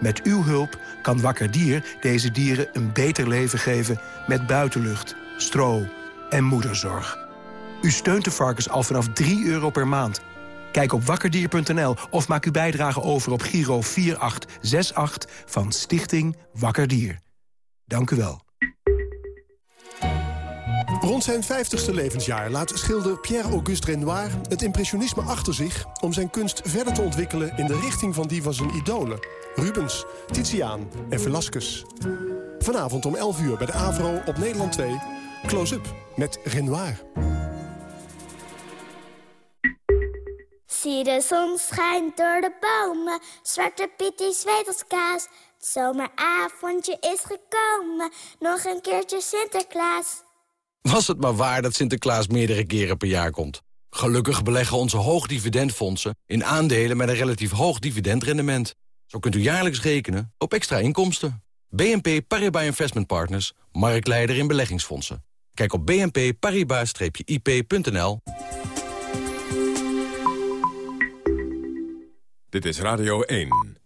Met uw hulp kan Wakker Dier deze dieren een beter leven geven... met buitenlucht, stro en moederzorg. U steunt de varkens al vanaf 3 euro per maand. Kijk op wakkerdier.nl of maak uw bijdrage over op Giro 4868 van Stichting Wakker Dier. Dank u wel. Rond zijn 50ste levensjaar laat schilder Pierre-Auguste Renoir het impressionisme achter zich... om zijn kunst verder te ontwikkelen in de richting van die van zijn idolen. Rubens, Titiaan en Velasquez. Vanavond om 11 uur bij de AVRO op Nederland 2. Close-up met Renoir. Zie de zon schijnt door de bomen, zwarte Piet die zweet als kaas. Het zomeravondje is gekomen, nog een keertje Sinterklaas. Was het maar waar dat Sinterklaas meerdere keren per jaar komt. Gelukkig beleggen onze hoogdividendfondsen in aandelen met een relatief hoog dividendrendement. Zo kunt u jaarlijks rekenen op extra inkomsten. BNP Paribas Investment Partners, marktleider in beleggingsfondsen. Kijk op bnpparibas-ip.nl. Dit is Radio 1.